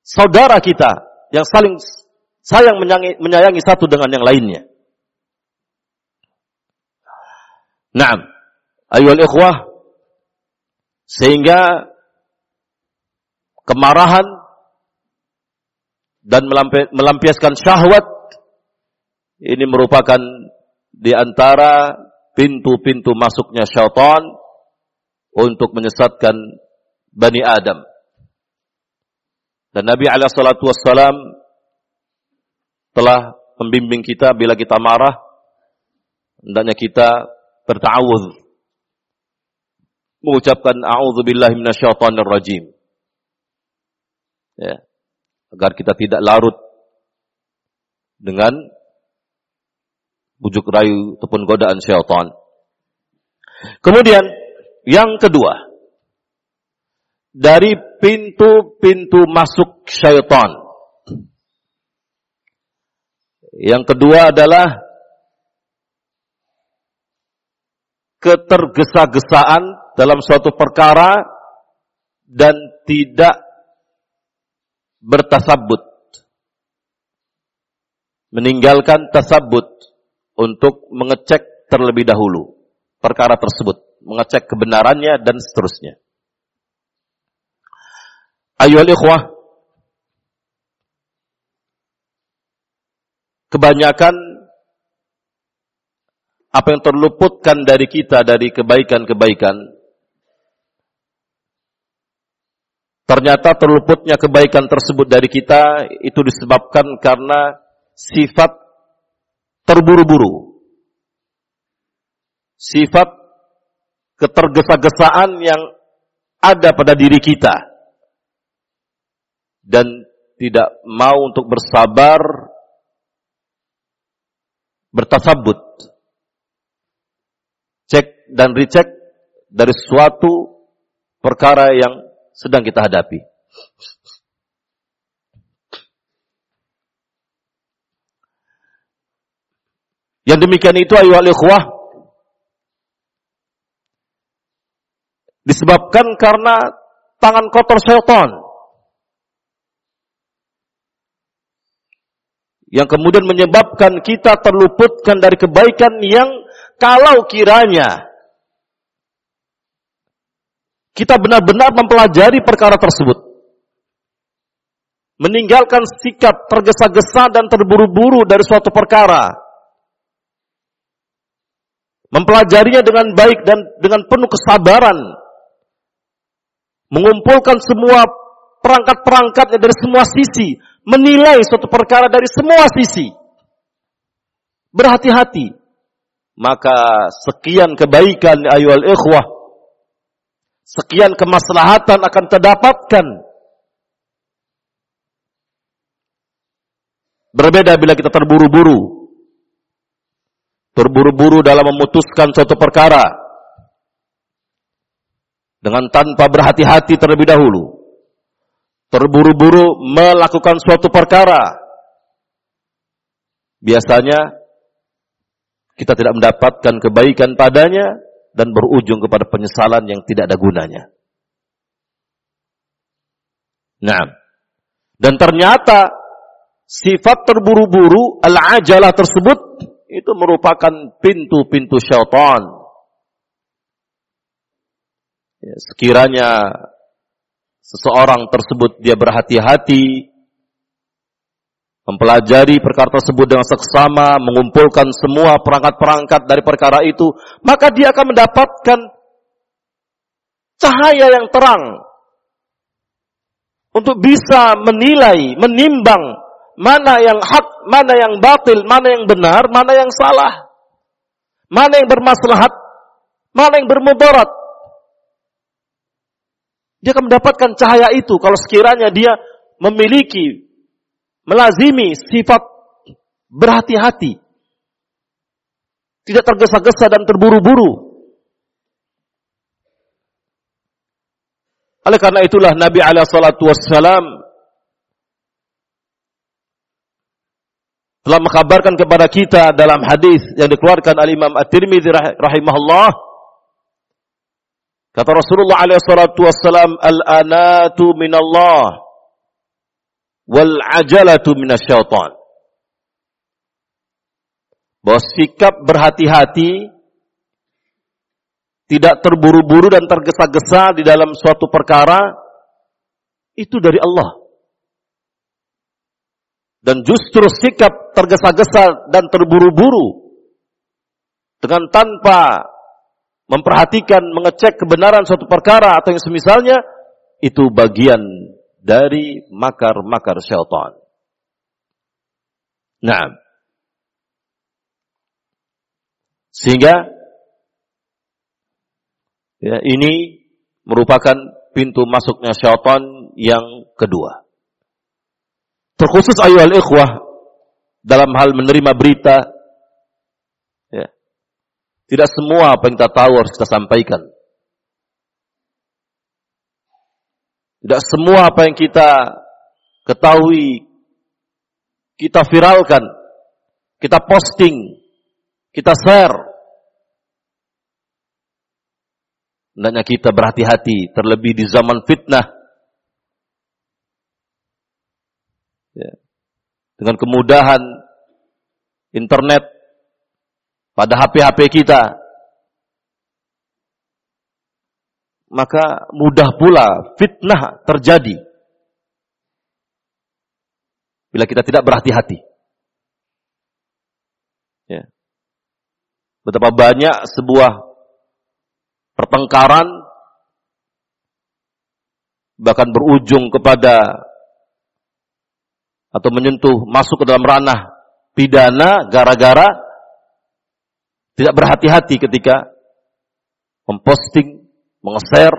saudara kita yang saling sayang menyayangi, menyayangi satu dengan yang lainnya. Nah, ayol ikhwah, sehingga kemarahan dan melampiaskan syahwat ini merupakan di antara pintu-pintu masuknya syaitan untuk menyesatkan Bani Adam. Dan Nabi alaihi salatu wassalam telah membimbing kita bila kita marah hendaknya kita bertawudz mengucapkan a'udzubillahi minasyaitonir rajim. Ya. Agar kita tidak larut dengan bujuk rayu ataupun godaan syaitan. Kemudian yang kedua, dari pintu-pintu masuk syaitan. Yang kedua adalah ketergesa-gesaan dalam suatu perkara dan tidak bertasabut. Meninggalkan tasabut untuk mengecek terlebih dahulu perkara tersebut, mengecek kebenarannya dan seterusnya. Ayol ikhwah, kebanyakan apa yang terluputkan dari kita dari kebaikan-kebaikan ternyata terluputnya kebaikan tersebut dari kita itu disebabkan karena sifat terburu-buru. Sifat ketergesa-gesaan yang ada pada diri kita dan tidak mau untuk bersabar bertasabut. Cek dan recheck dari suatu perkara yang sedang kita hadapi. Yang demikian itu ayu ikhwah disebabkan karena tangan kotor syaitan yang kemudian menyebabkan kita terluputkan dari kebaikan yang kalau kiranya kita benar-benar mempelajari perkara tersebut. Meninggalkan sikap tergesa-gesa dan terburu-buru dari suatu perkara. Mempelajarinya dengan baik dan dengan penuh kesabaran. Mengumpulkan semua perangkat-perangkatnya dari semua sisi menilai suatu perkara dari semua sisi. berhati-hati. Maka sekian kebaikan ayuhal ikhwah, sekian kemaslahatan akan terdapatkan. Berbeda bila kita terburu-buru. Terburu-buru dalam memutuskan suatu perkara. Dengan tanpa berhati-hati terlebih dahulu. Terburu-buru melakukan suatu perkara. Biasanya kita tidak mendapatkan kebaikan padanya dan berujung kepada penyesalan yang tidak ada gunanya. Nah, dan ternyata sifat terburu-buru al-ajalah tersebut itu merupakan pintu-pintu syaitan. Ya, sekiranya seseorang tersebut dia berhati-hati mempelajari perkara tersebut dengan seksama, mengumpulkan semua perangkat-perangkat dari perkara itu, maka dia akan mendapatkan cahaya yang terang untuk bisa menilai, menimbang mana yang hak, mana yang batil, mana yang benar, mana yang salah, mana yang bermaslahat, mana yang bermudarat. Dia akan mendapatkan cahaya itu kalau sekiranya dia memiliki melazimi sifat berhati-hati. Tidak tergesa-gesa dan terburu-buru. Oleh karena itulah Nabi alaihi salatu wassalam telah mengkabarkan kepada kita dalam hadis yang dikeluarkan oleh Imam At-Tirmidzi rahimahullah kata Rasulullah wassalam al-anatu minallah wal ajalatu minasyaitan. Bahwa sikap berhati-hati tidak terburu-buru dan tergesa-gesa di dalam suatu perkara itu dari Allah. Dan justru sikap tergesa-gesa dan terburu-buru dengan tanpa memperhatikan, mengecek kebenaran suatu perkara atau yang semisalnya itu bagian dari makar-makar syaitan. Nah, sehingga ya, ini merupakan pintu masuknya syaitan yang kedua. Terkhusus ayu al-ikhwah dalam hal menerima berita, tidak semua apa yang kita tahu harus kita sampaikan. Tidak semua apa yang kita ketahui, kita viralkan, kita posting, kita share. Hendaknya kita berhati-hati, terlebih di zaman fitnah. Ya. Dengan kemudahan internet pada HP-HP kita, maka mudah pula fitnah terjadi. Bila kita tidak berhati-hati. Ya. Betapa banyak sebuah pertengkaran bahkan berujung kepada atau menyentuh masuk ke dalam ranah pidana gara-gara tidak berhati-hati ketika memposting meng-share,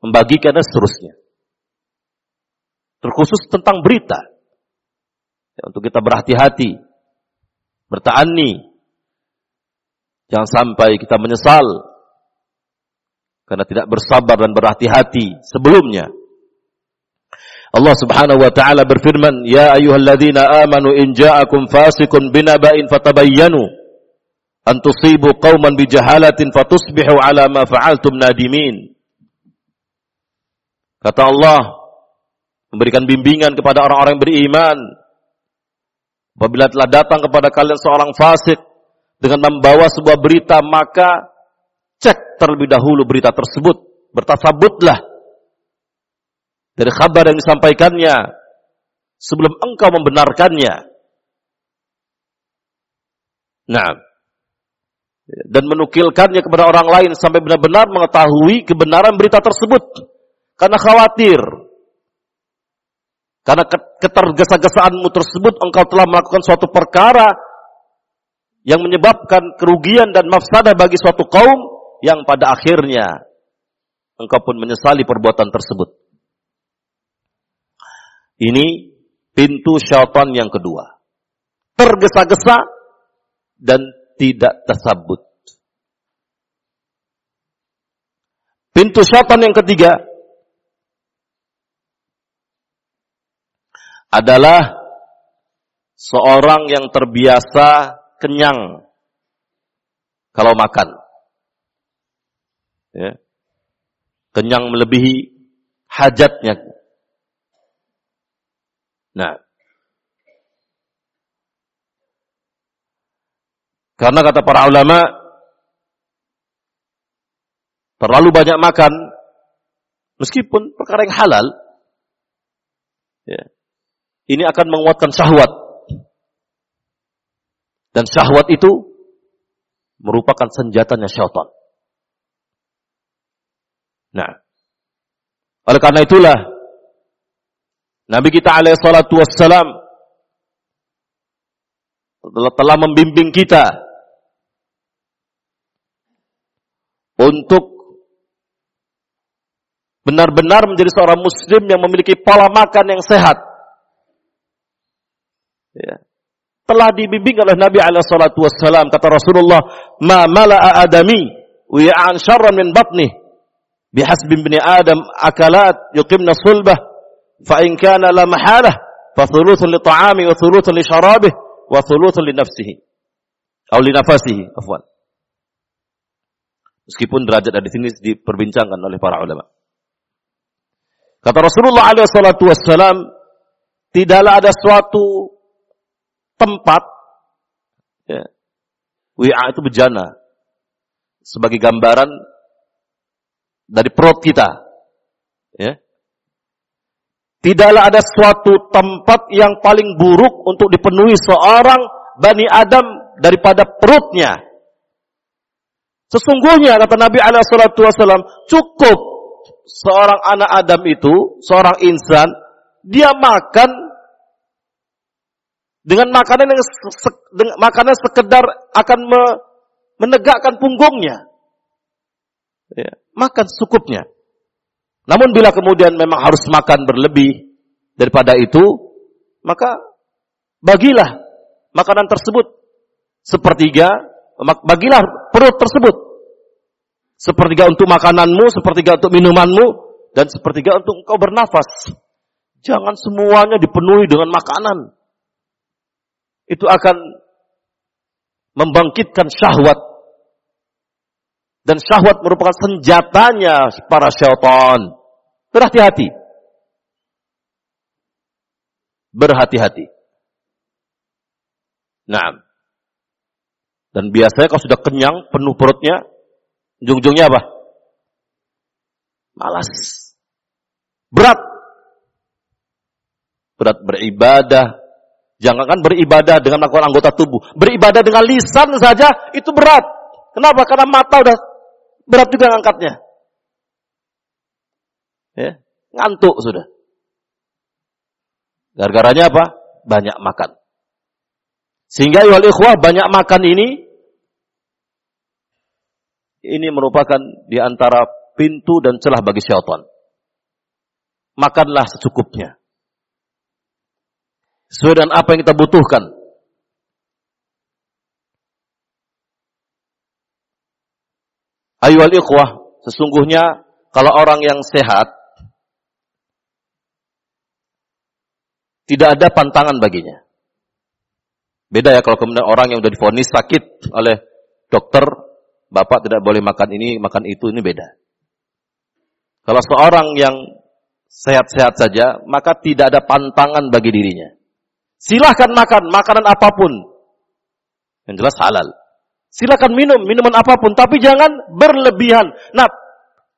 membagikan dan seterusnya. Terkhusus tentang berita. Ya, untuk kita berhati-hati, bertani, jangan sampai kita menyesal karena tidak bersabar dan berhati-hati sebelumnya. Allah Subhanahu wa taala berfirman, "Ya ayyuhalladzina amanu in ja'akum fasiqun binaba'in fatabayyanu" antusibu qauman bijahalatin fatusbihu ala ma fa'altum nadimin. Kata Allah memberikan bimbingan kepada orang-orang beriman. Apabila telah datang kepada kalian seorang fasik dengan membawa sebuah berita, maka cek terlebih dahulu berita tersebut. Bertasabutlah dari kabar yang disampaikannya sebelum engkau membenarkannya. Nah, dan menukilkannya kepada orang lain sampai benar-benar mengetahui kebenaran berita tersebut karena khawatir karena ketergesa-gesaanmu tersebut engkau telah melakukan suatu perkara yang menyebabkan kerugian dan mafsadah bagi suatu kaum yang pada akhirnya engkau pun menyesali perbuatan tersebut. Ini pintu syaitan yang kedua. Tergesa-gesa dan tidak tersabut. Pintu syaitan yang ketiga adalah seorang yang terbiasa kenyang kalau makan. Ya. Kenyang melebihi hajatnya. Nah. Karena kata para ulama, terlalu banyak makan, meskipun perkara yang halal, ya, ini akan menguatkan syahwat. Dan syahwat itu merupakan senjatanya syaitan. Nah, oleh karena itulah Nabi kita alaih salatu wassalam telah, telah membimbing kita untuk benar-benar menjadi seorang muslim yang memiliki pola makan yang sehat. Ya. Telah dibimbing oleh Nabi alaihi wassalam. Kata Rasulullah ma mala'a adami wi'an syarran min batni. Bihasbi ibni adam akalat yuqimna sulbah fa in kana la mahalah fa thuluthun li ta'ami wa thuluthun li syarabih wa thuluthun li nafsihi. Atau li nafasihi afwan meskipun derajat dari sini diperbincangkan oleh para ulama. Kata Rasulullah wassalam tidaklah ada suatu tempat ya, WA itu bejana sebagai gambaran dari perut kita ya. Tidaklah ada suatu tempat yang paling buruk untuk dipenuhi seorang Bani Adam daripada perutnya sesungguhnya kata Nabi alaihi wasallam cukup seorang anak Adam itu seorang insan dia makan dengan makanan yang se dengan makanan sekedar akan me menegakkan punggungnya. Ya, makan secukupnya. Namun bila kemudian memang harus makan berlebih daripada itu, maka bagilah makanan tersebut sepertiga, bagilah perut tersebut. Sepertiga untuk makananmu, sepertiga untuk minumanmu, dan sepertiga untuk engkau bernafas. Jangan semuanya dipenuhi dengan makanan itu akan membangkitkan syahwat. Dan syahwat merupakan senjatanya para syaitan. Berhati-hati. Berhati-hati. Nah. Dan biasanya kalau sudah kenyang, penuh perutnya, ujung-ujungnya apa? Malas. Berat. Berat beribadah, Jangankan beribadah dengan melakukan anggota tubuh. Beribadah dengan lisan saja itu berat. Kenapa? Karena mata udah berat juga ngangkatnya. Ya, ngantuk sudah. Gara-garanya apa? Banyak makan. Sehingga wal ikhwah banyak makan ini ini merupakan di antara pintu dan celah bagi syaitan. Makanlah secukupnya. Sesuai dengan apa yang kita butuhkan. Ayuhal ikhwah, sesungguhnya kalau orang yang sehat, tidak ada pantangan baginya. Beda ya kalau kemudian orang yang sudah difonis sakit oleh dokter, bapak tidak boleh makan ini, makan itu, ini beda. Kalau seorang yang sehat-sehat saja, maka tidak ada pantangan bagi dirinya. Silahkan makan makanan apa pun. Yang jelas halal. Silahkan minum minuman apa pun, tapi jangan berlebihan. Nah,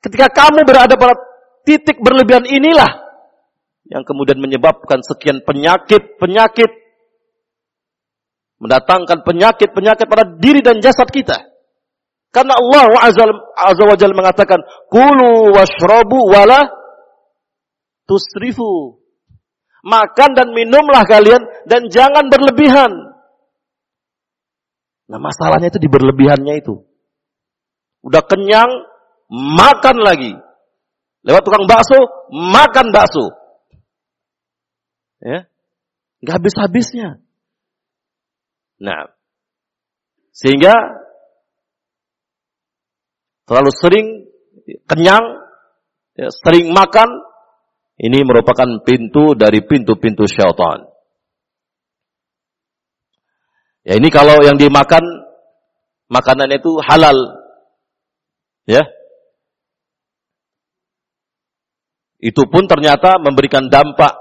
ketika kamu berada pada titik berlebihan inilah yang kemudian menyebabkan sekian penyakit-penyakit mendatangkan penyakit-penyakit pada diri dan jasad kita. Karena Allah Azza wa Jalla mengatakan, "Kulu washrabu wala tusrifu." Makan dan minumlah kalian dan jangan berlebihan. Nah masalahnya itu di berlebihannya itu. Udah kenyang, makan lagi. Lewat tukang bakso, makan bakso. Ya. Nggak habis-habisnya. Nah. Sehingga terlalu sering kenyang, ya, sering makan, ini merupakan pintu dari pintu-pintu syaitan. Ya ini kalau yang dimakan makanan itu halal. Ya. Itu pun ternyata memberikan dampak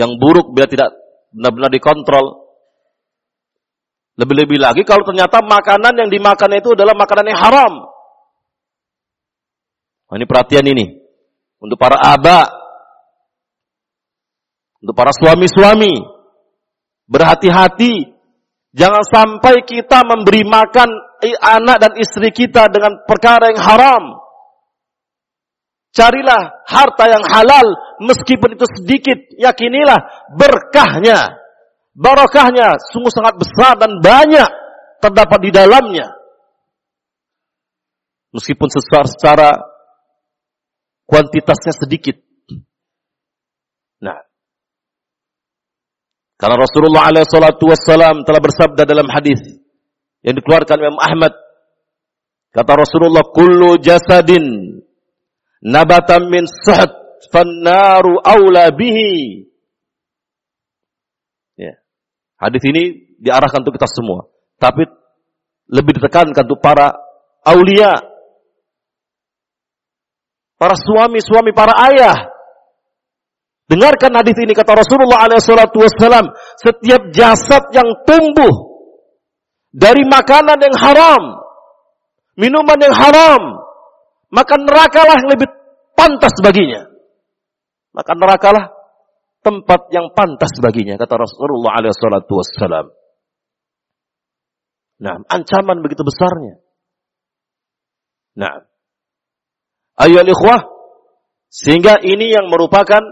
yang buruk bila tidak benar-benar dikontrol. Lebih-lebih lagi kalau ternyata makanan yang dimakan itu adalah makanan yang haram. Nah, ini perhatian ini. Untuk para aba. Untuk para suami-suami. Berhati-hati. Jangan sampai kita memberi makan anak dan istri kita dengan perkara yang haram. Carilah harta yang halal meskipun itu sedikit. Yakinilah berkahnya. Barokahnya sungguh sangat besar dan banyak terdapat di dalamnya. Meskipun secara, secara kuantitasnya sedikit. Nah, karena Rasulullah SAW telah bersabda dalam hadis yang dikeluarkan Imam Ahmad, kata Rasulullah, "Kullu jasadin nabatan min fannaru aula bihi." Hadis ini diarahkan untuk kita semua, tapi lebih ditekankan untuk para aulia, para suami-suami, para ayah. Dengarkan hadis ini kata Rasulullah SAW, setiap jasad yang tumbuh dari makanan yang haram, minuman yang haram, maka nerakalah yang lebih pantas baginya. Maka nerakalah tempat yang pantas baginya kata Rasulullah SAW. Nah, ancaman begitu besarnya. Nah, Ayo ikhwah, sehingga ini yang merupakan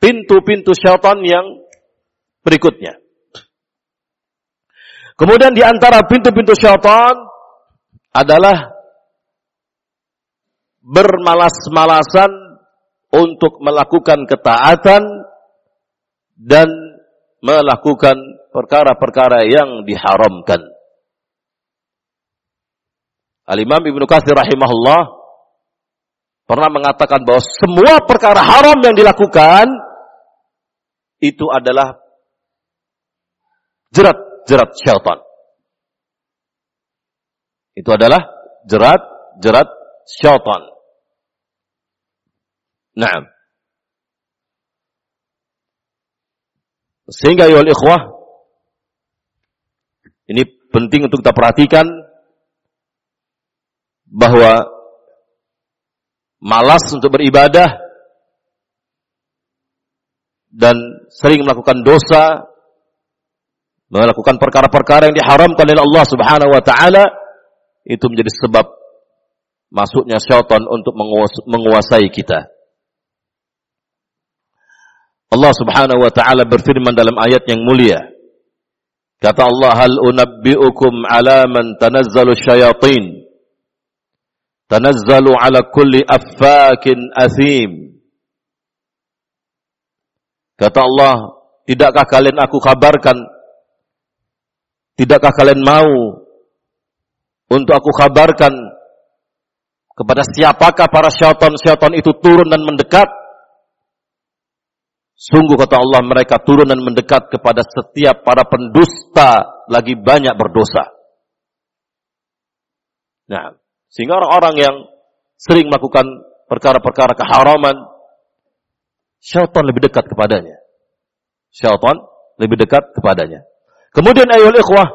pintu-pintu syaitan yang berikutnya. Kemudian di antara pintu-pintu syaitan adalah bermalas-malasan untuk melakukan ketaatan dan melakukan perkara-perkara yang diharamkan. Al-Imam Ibnu Katsir rahimahullah pernah mengatakan bahwa semua perkara haram yang dilakukan itu adalah jerat-jerat syaitan. Itu adalah jerat-jerat syaitan. Nah. Sehingga ya ikhwah ini penting untuk kita perhatikan bahwa malas untuk beribadah dan sering melakukan dosa, melakukan perkara-perkara yang diharamkan oleh Allah Subhanahu wa taala itu menjadi sebab masuknya syaitan untuk menguasai kita. Allah Subhanahu wa taala berfirman dalam ayat yang mulia. Kata Allah, "Hal unabbiukum ala man tanazzalu syayatin?" tanazzalu ala kulli affakin athim. Kata Allah, tidakkah kalian aku kabarkan, tidakkah kalian mau untuk aku kabarkan kepada siapakah para syaitan-syaitan itu turun dan mendekat? Sungguh kata Allah mereka turun dan mendekat kepada setiap para pendusta lagi banyak berdosa. Nah, sehingga orang-orang yang sering melakukan perkara-perkara keharaman, syaitan lebih dekat kepadanya. Syaitan lebih dekat kepadanya. Kemudian ayol ikhwah,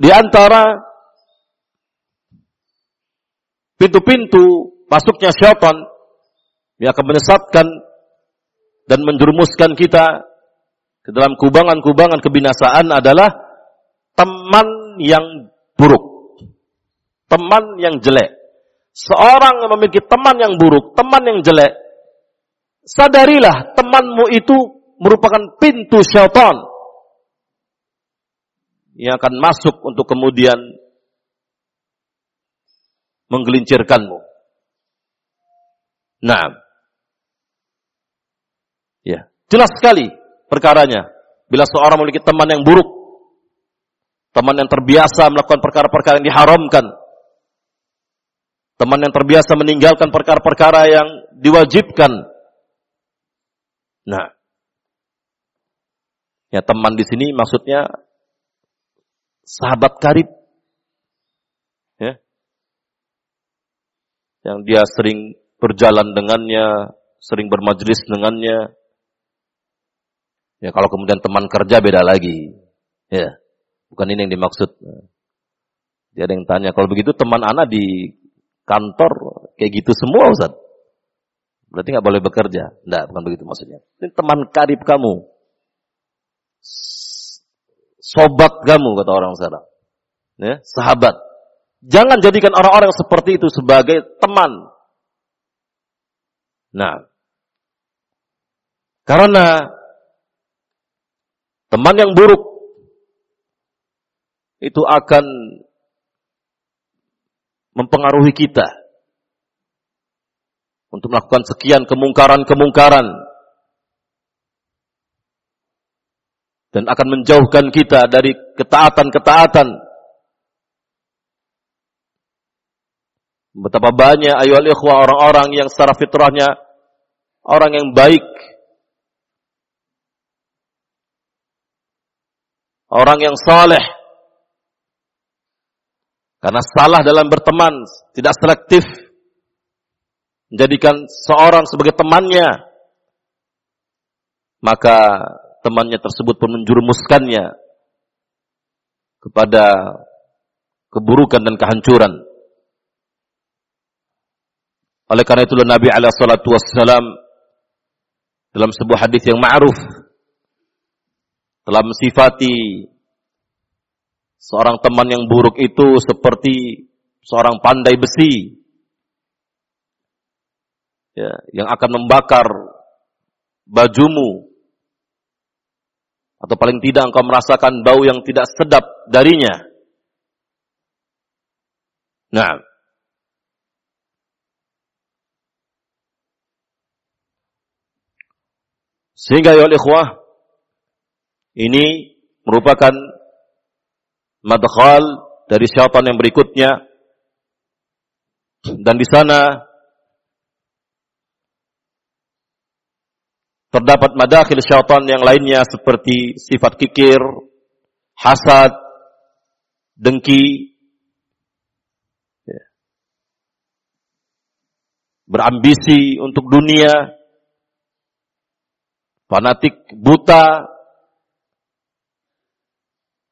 di antara pintu-pintu masuknya syaitan yang akan menyesatkan dan menjerumuskan kita ke dalam kubangan-kubangan kebinasaan adalah teman yang buruk teman yang jelek. Seorang yang memiliki teman yang buruk, teman yang jelek, sadarilah temanmu itu merupakan pintu syaitan yang akan masuk untuk kemudian menggelincirkanmu. Nah, ya jelas sekali perkaranya. Bila seorang memiliki teman yang buruk, teman yang terbiasa melakukan perkara-perkara yang diharamkan, teman yang terbiasa meninggalkan perkara-perkara yang diwajibkan. Nah, ya teman di sini maksudnya sahabat karib yang dia sering berjalan dengannya, sering bermajlis dengannya. Ya kalau kemudian teman kerja beda lagi. Ya, bukan ini yang dimaksud. Dia ada yang tanya, kalau begitu teman anak di kantor kayak gitu semua Ustaz. Berarti nggak boleh bekerja. Enggak, bukan begitu maksudnya. Ini teman karib kamu. Sobat kamu kata orang sekarang. Ya, sahabat. Jangan jadikan orang-orang seperti itu sebagai teman. Nah, karena teman yang buruk. Itu akan mempengaruhi kita. Untuk melakukan sekian kemungkaran-kemungkaran. Dan akan menjauhkan kita dari ketaatan-ketaatan. Betapa banyak ayol ikhwah orang-orang yang secara fitrahnya orang yang baik. Orang yang saleh. Karena salah dalam berteman, tidak selektif. Menjadikan seorang sebagai temannya. Maka temannya tersebut pun menjurumuskannya kepada keburukan dan kehancuran. Oleh karena itulah Nabi alaihi salatu wassalam dalam sebuah hadis yang ma'ruf telah mensifati seorang teman yang buruk itu seperti seorang pandai besi ya, yang akan membakar bajumu atau paling tidak engkau merasakan bau yang tidak sedap darinya. Nah, Sehingga ya ikhwah, ini merupakan madkhal dari syaitan yang berikutnya. Dan di sana terdapat madakhil syaitan yang lainnya seperti sifat kikir, hasad, dengki, ya. berambisi untuk dunia, fanatik buta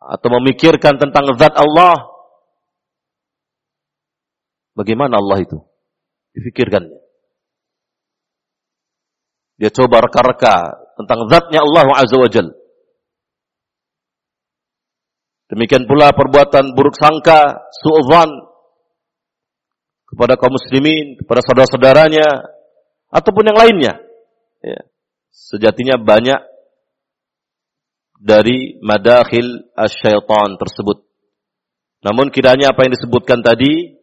atau memikirkan tentang zat Allah. Bagaimana Allah itu? Difikirkannya. Dia coba reka-reka tentang zatnya Allah Azza wa Jal. Demikian pula perbuatan buruk sangka, su'udhan kepada kaum muslimin, kepada saudara-saudaranya, ataupun yang lainnya. Ya sejatinya banyak dari madakhil asyaitan tersebut. Namun kiranya apa yang disebutkan tadi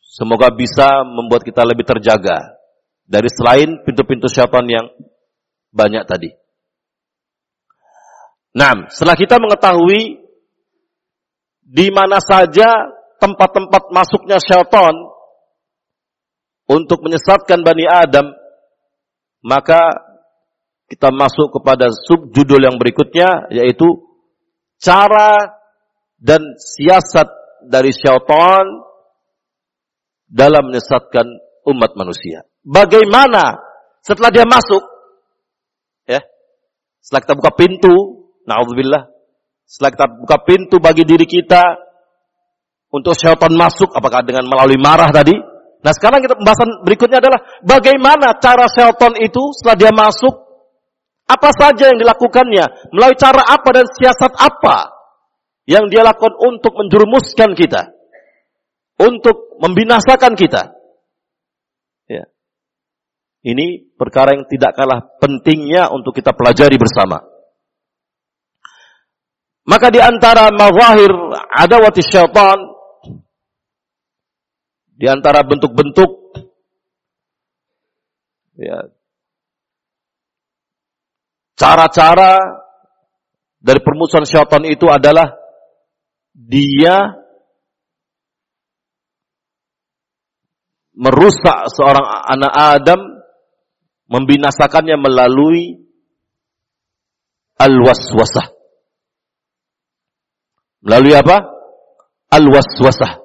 semoga bisa membuat kita lebih terjaga dari selain pintu-pintu syaitan yang banyak tadi. Nah, setelah kita mengetahui di mana saja tempat-tempat masuknya syaitan untuk menyesatkan Bani Adam, maka kita masuk kepada subjudul yang berikutnya yaitu cara dan siasat dari syaitan dalam menyesatkan umat manusia. Bagaimana setelah dia masuk? Ya. Setelah kita buka pintu naudzubillah. Setelah kita buka pintu bagi diri kita untuk syaitan masuk apakah dengan melalui marah tadi? Nah sekarang kita pembahasan berikutnya adalah bagaimana cara Shelton itu setelah dia masuk, apa saja yang dilakukannya, melalui cara apa dan siasat apa yang dia lakukan untuk menjerumuskan kita, untuk membinasakan kita. Ya. Ini perkara yang tidak kalah pentingnya untuk kita pelajari bersama. Maka di antara mazahir adawati syaitan di antara bentuk-bentuk ya cara-cara dari permusuhan syaitan itu adalah dia merusak seorang anak Adam membinasakannya melalui al-waswasah. Melalui apa? Al-waswasah.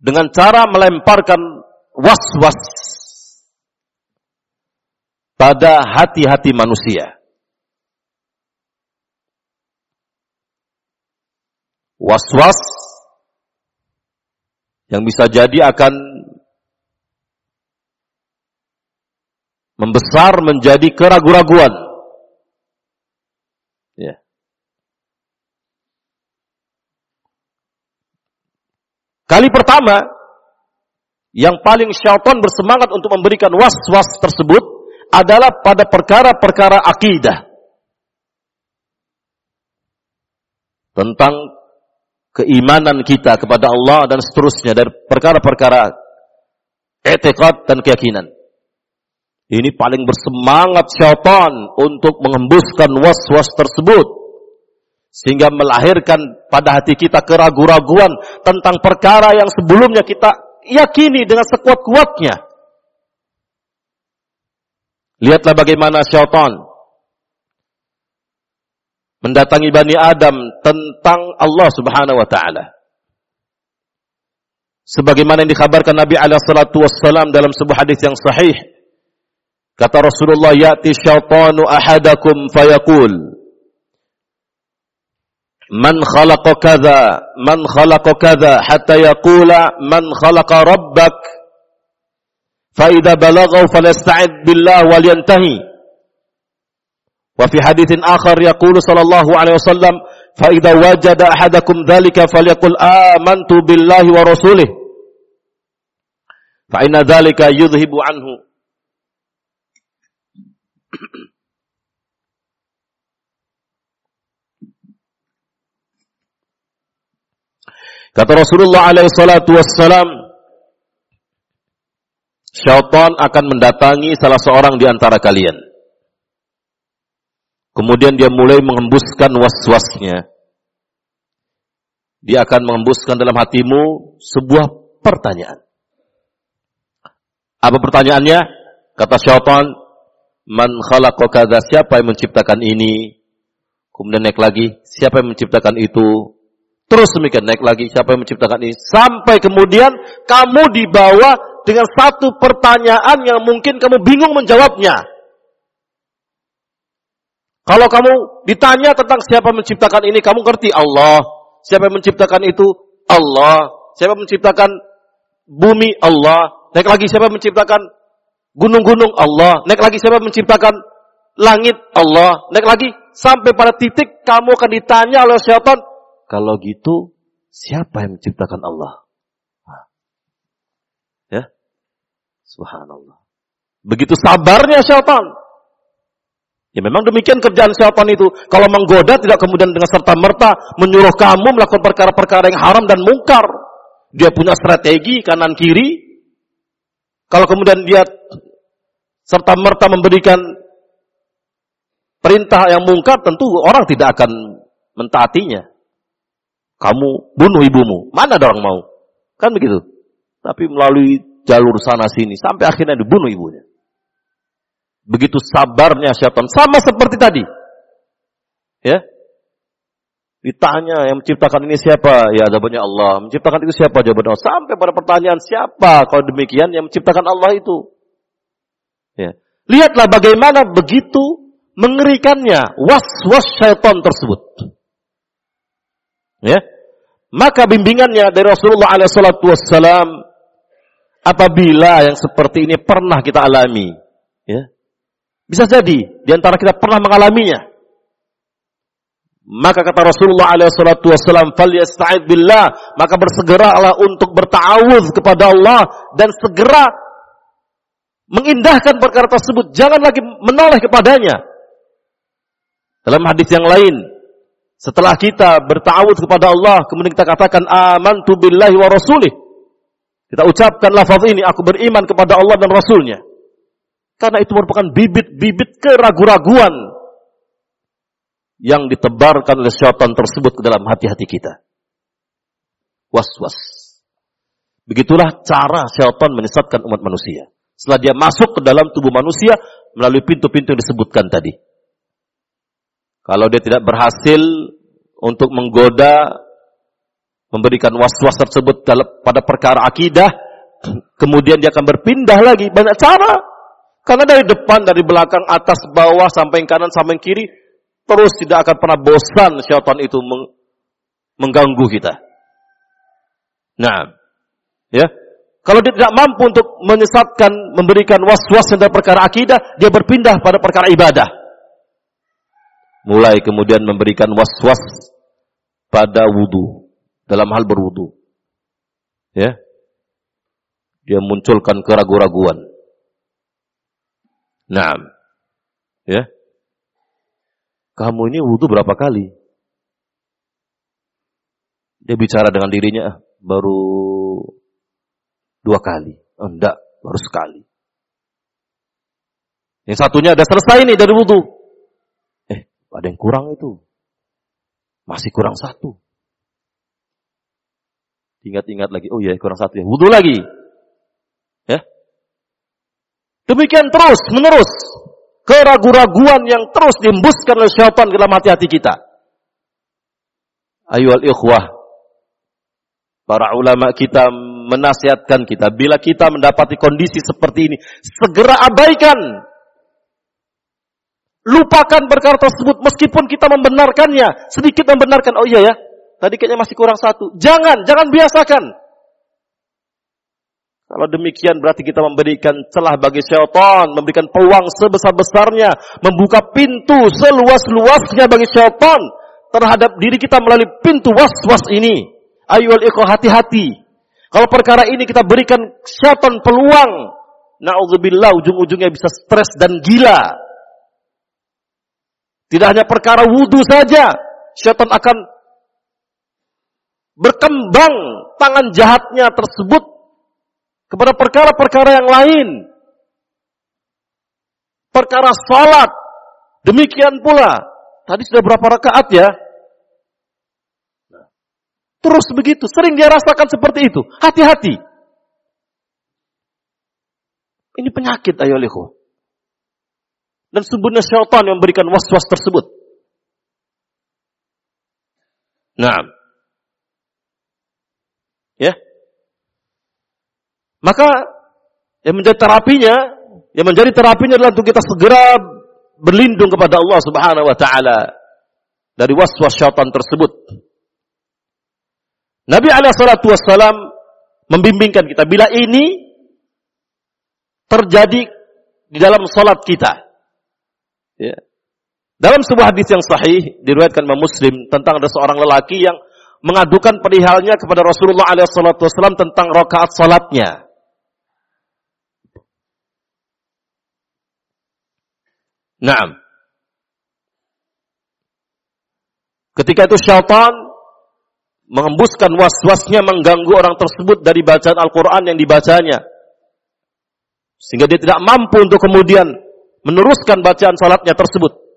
Dengan cara melemparkan was-was pada hati-hati manusia. Was-was yang bisa jadi akan membesar menjadi keraguan-raguan. Ya. Kali pertama, yang paling syaitan bersemangat untuk memberikan was-was tersebut adalah pada perkara-perkara akidah. Tentang keimanan kita kepada Allah dan seterusnya dari perkara-perkara etikad dan keyakinan. Ini paling bersemangat syaitan untuk mengembuskan was-was tersebut. Sehingga melahirkan pada hati kita keraguan-raguan tentang perkara yang sebelumnya kita yakini dengan sekuat-kuatnya. Lihatlah bagaimana syaitan mendatangi Bani Adam tentang Allah subhanahu wa ta'ala. Sebagaimana yang dikhabarkan Nabi alaihi salatu wassalam dalam sebuah hadis yang sahih Kata Rasulullah, "Ya'ti syaitanu ahadakum fayaqul" Man khalaqa kadza, man khalaqa kadza hatta yaqula man khalaqa rabbak. Fa idza balaghahu falyasta'id billah wal yantahi. Wa fi haditsin akhar yaqulu sallallahu alaihi wasallam, fa idza wajada ahadakum dzalika falyaqul amantu billahi wa rasulih. Fa inna dzalika yudhibu anhu Kata Rasulullah alaihi salatu wassalam, syaitan akan mendatangi salah seorang di antara kalian. Kemudian dia mulai menghembuskan was-wasnya. Dia akan menghembuskan dalam hatimu sebuah pertanyaan. Apa pertanyaannya? Kata syaitan, Man khalaqa siapa yang menciptakan ini? Kemudian naik lagi, siapa yang menciptakan itu? Terus demikian naik lagi, siapa yang menciptakan ini? Sampai kemudian kamu dibawa dengan satu pertanyaan yang mungkin kamu bingung menjawabnya. Kalau kamu ditanya tentang siapa yang menciptakan ini, kamu ngerti Allah. Siapa yang menciptakan itu? Allah. Siapa yang menciptakan bumi? Allah. Naik lagi, siapa yang menciptakan gunung-gunung Allah. Naik lagi siapa menciptakan langit Allah. Naik lagi sampai pada titik kamu akan ditanya oleh syaitan. Kalau gitu siapa yang menciptakan Allah? Ya. Subhanallah. Begitu sabarnya syaitan. Ya memang demikian kerjaan syaitan itu. Kalau menggoda tidak kemudian dengan serta merta menyuruh kamu melakukan perkara-perkara yang haram dan mungkar. Dia punya strategi kanan kiri, kalau kemudian dia serta merta memberikan perintah yang mungkar, tentu orang tidak akan mentaatinya. Kamu bunuh ibumu, mana ada orang mau? Kan begitu. Tapi melalui jalur sana sini sampai akhirnya dibunuh ibunya. Begitu sabarnya syaitan, sama seperti tadi. Ya, Ditanya yang menciptakan ini siapa? Ya jawabannya Allah. Menciptakan itu siapa? Jawabannya Allah. Sampai pada pertanyaan siapa? Kalau demikian yang menciptakan Allah itu. Ya. Lihatlah bagaimana begitu mengerikannya was-was syaitan tersebut. Ya. Maka bimbingannya dari Rasulullah SAW apabila yang seperti ini pernah kita alami, ya. Bisa jadi di antara kita pernah mengalaminya. Maka kata Rasulullah alaihi salatu wasallam, "Falyasta'id billah." Maka bersegeralah untuk bertawuz kepada Allah dan segera mengindahkan perkara tersebut, jangan lagi menoleh kepadanya. Dalam hadis yang lain, setelah kita bertawud kepada Allah, kemudian kita katakan amantu billahi wa rasulih. Kita ucapkan lafaz ini, aku beriman kepada Allah dan Rasulnya. Karena itu merupakan bibit-bibit keraguan-raguan yang ditebarkan oleh syaitan tersebut ke dalam hati-hati kita. Was-was. Begitulah cara syaitan menyesatkan umat manusia. Setelah dia masuk ke dalam tubuh manusia melalui pintu-pintu yang disebutkan tadi. Kalau dia tidak berhasil untuk menggoda, memberikan was-was tersebut pada perkara akidah, kemudian dia akan berpindah lagi. Banyak cara. Karena dari depan, dari belakang, atas, bawah, sampai kanan, sampai kiri, terus tidak akan pernah bosan syaitan itu mengganggu kita. Nah, ya. Kalau dia tidak mampu untuk menyesatkan, memberikan was-was dari perkara akidah, dia berpindah pada perkara ibadah mulai kemudian memberikan was-was pada wudhu dalam hal berwudhu. Ya, dia munculkan keraguan-raguan. Nah, ya, kamu ini wudhu berapa kali? Dia bicara dengan dirinya, ah, baru dua kali. Oh, enggak, baru sekali. Yang satunya ada selesai nih dari wudhu. Ada yang kurang itu. Masih kurang satu. Ingat-ingat lagi, oh iya kurang satu ya. Wudhu lagi. Ya. Demikian terus, menerus. Keraguan-raguan yang terus diembuskan oleh syaitan ke dalam hati-hati kita. Ayo ikhwah. Para ulama kita menasihatkan kita. Bila kita mendapati kondisi seperti ini. Segera abaikan Lupakan perkara tersebut meskipun kita membenarkannya. Sedikit membenarkan. Oh iya ya, tadi kayaknya masih kurang satu. Jangan, jangan biasakan. Kalau demikian berarti kita memberikan celah bagi syaitan, memberikan peluang sebesar-besarnya, membuka pintu seluas-luasnya bagi syaitan terhadap diri kita melalui pintu was-was ini. Ayol ikhwah hati-hati. Kalau perkara ini kita berikan syaitan peluang, naudzubillah ujung-ujungnya bisa stres dan gila. Tidak hanya perkara wudhu saja. Syaitan akan berkembang tangan jahatnya tersebut kepada perkara-perkara yang lain. Perkara salat. Demikian pula. Tadi sudah berapa rakaat ya? Terus begitu. Sering dia rasakan seperti itu. Hati-hati. Ini penyakit ayo lihu. Dan sebenarnya syaitan yang memberikan was-was tersebut. Nah. Ya. Maka yang menjadi terapinya, yang menjadi terapinya adalah untuk kita segera berlindung kepada Allah Subhanahu wa taala dari was-was syaitan tersebut. Nabi alaihi salatu wassalam membimbingkan kita bila ini terjadi di dalam salat kita. Ya. Dalam sebuah hadis yang sahih diriwayatkan Imam Muslim tentang ada seorang lelaki yang mengadukan perihalnya kepada Rasulullah SAW tentang rakaat salatnya. Naam. Ketika itu syaitan mengembuskan was-wasnya mengganggu orang tersebut dari bacaan Al-Quran yang dibacanya. Sehingga dia tidak mampu untuk kemudian meneruskan bacaan salatnya tersebut.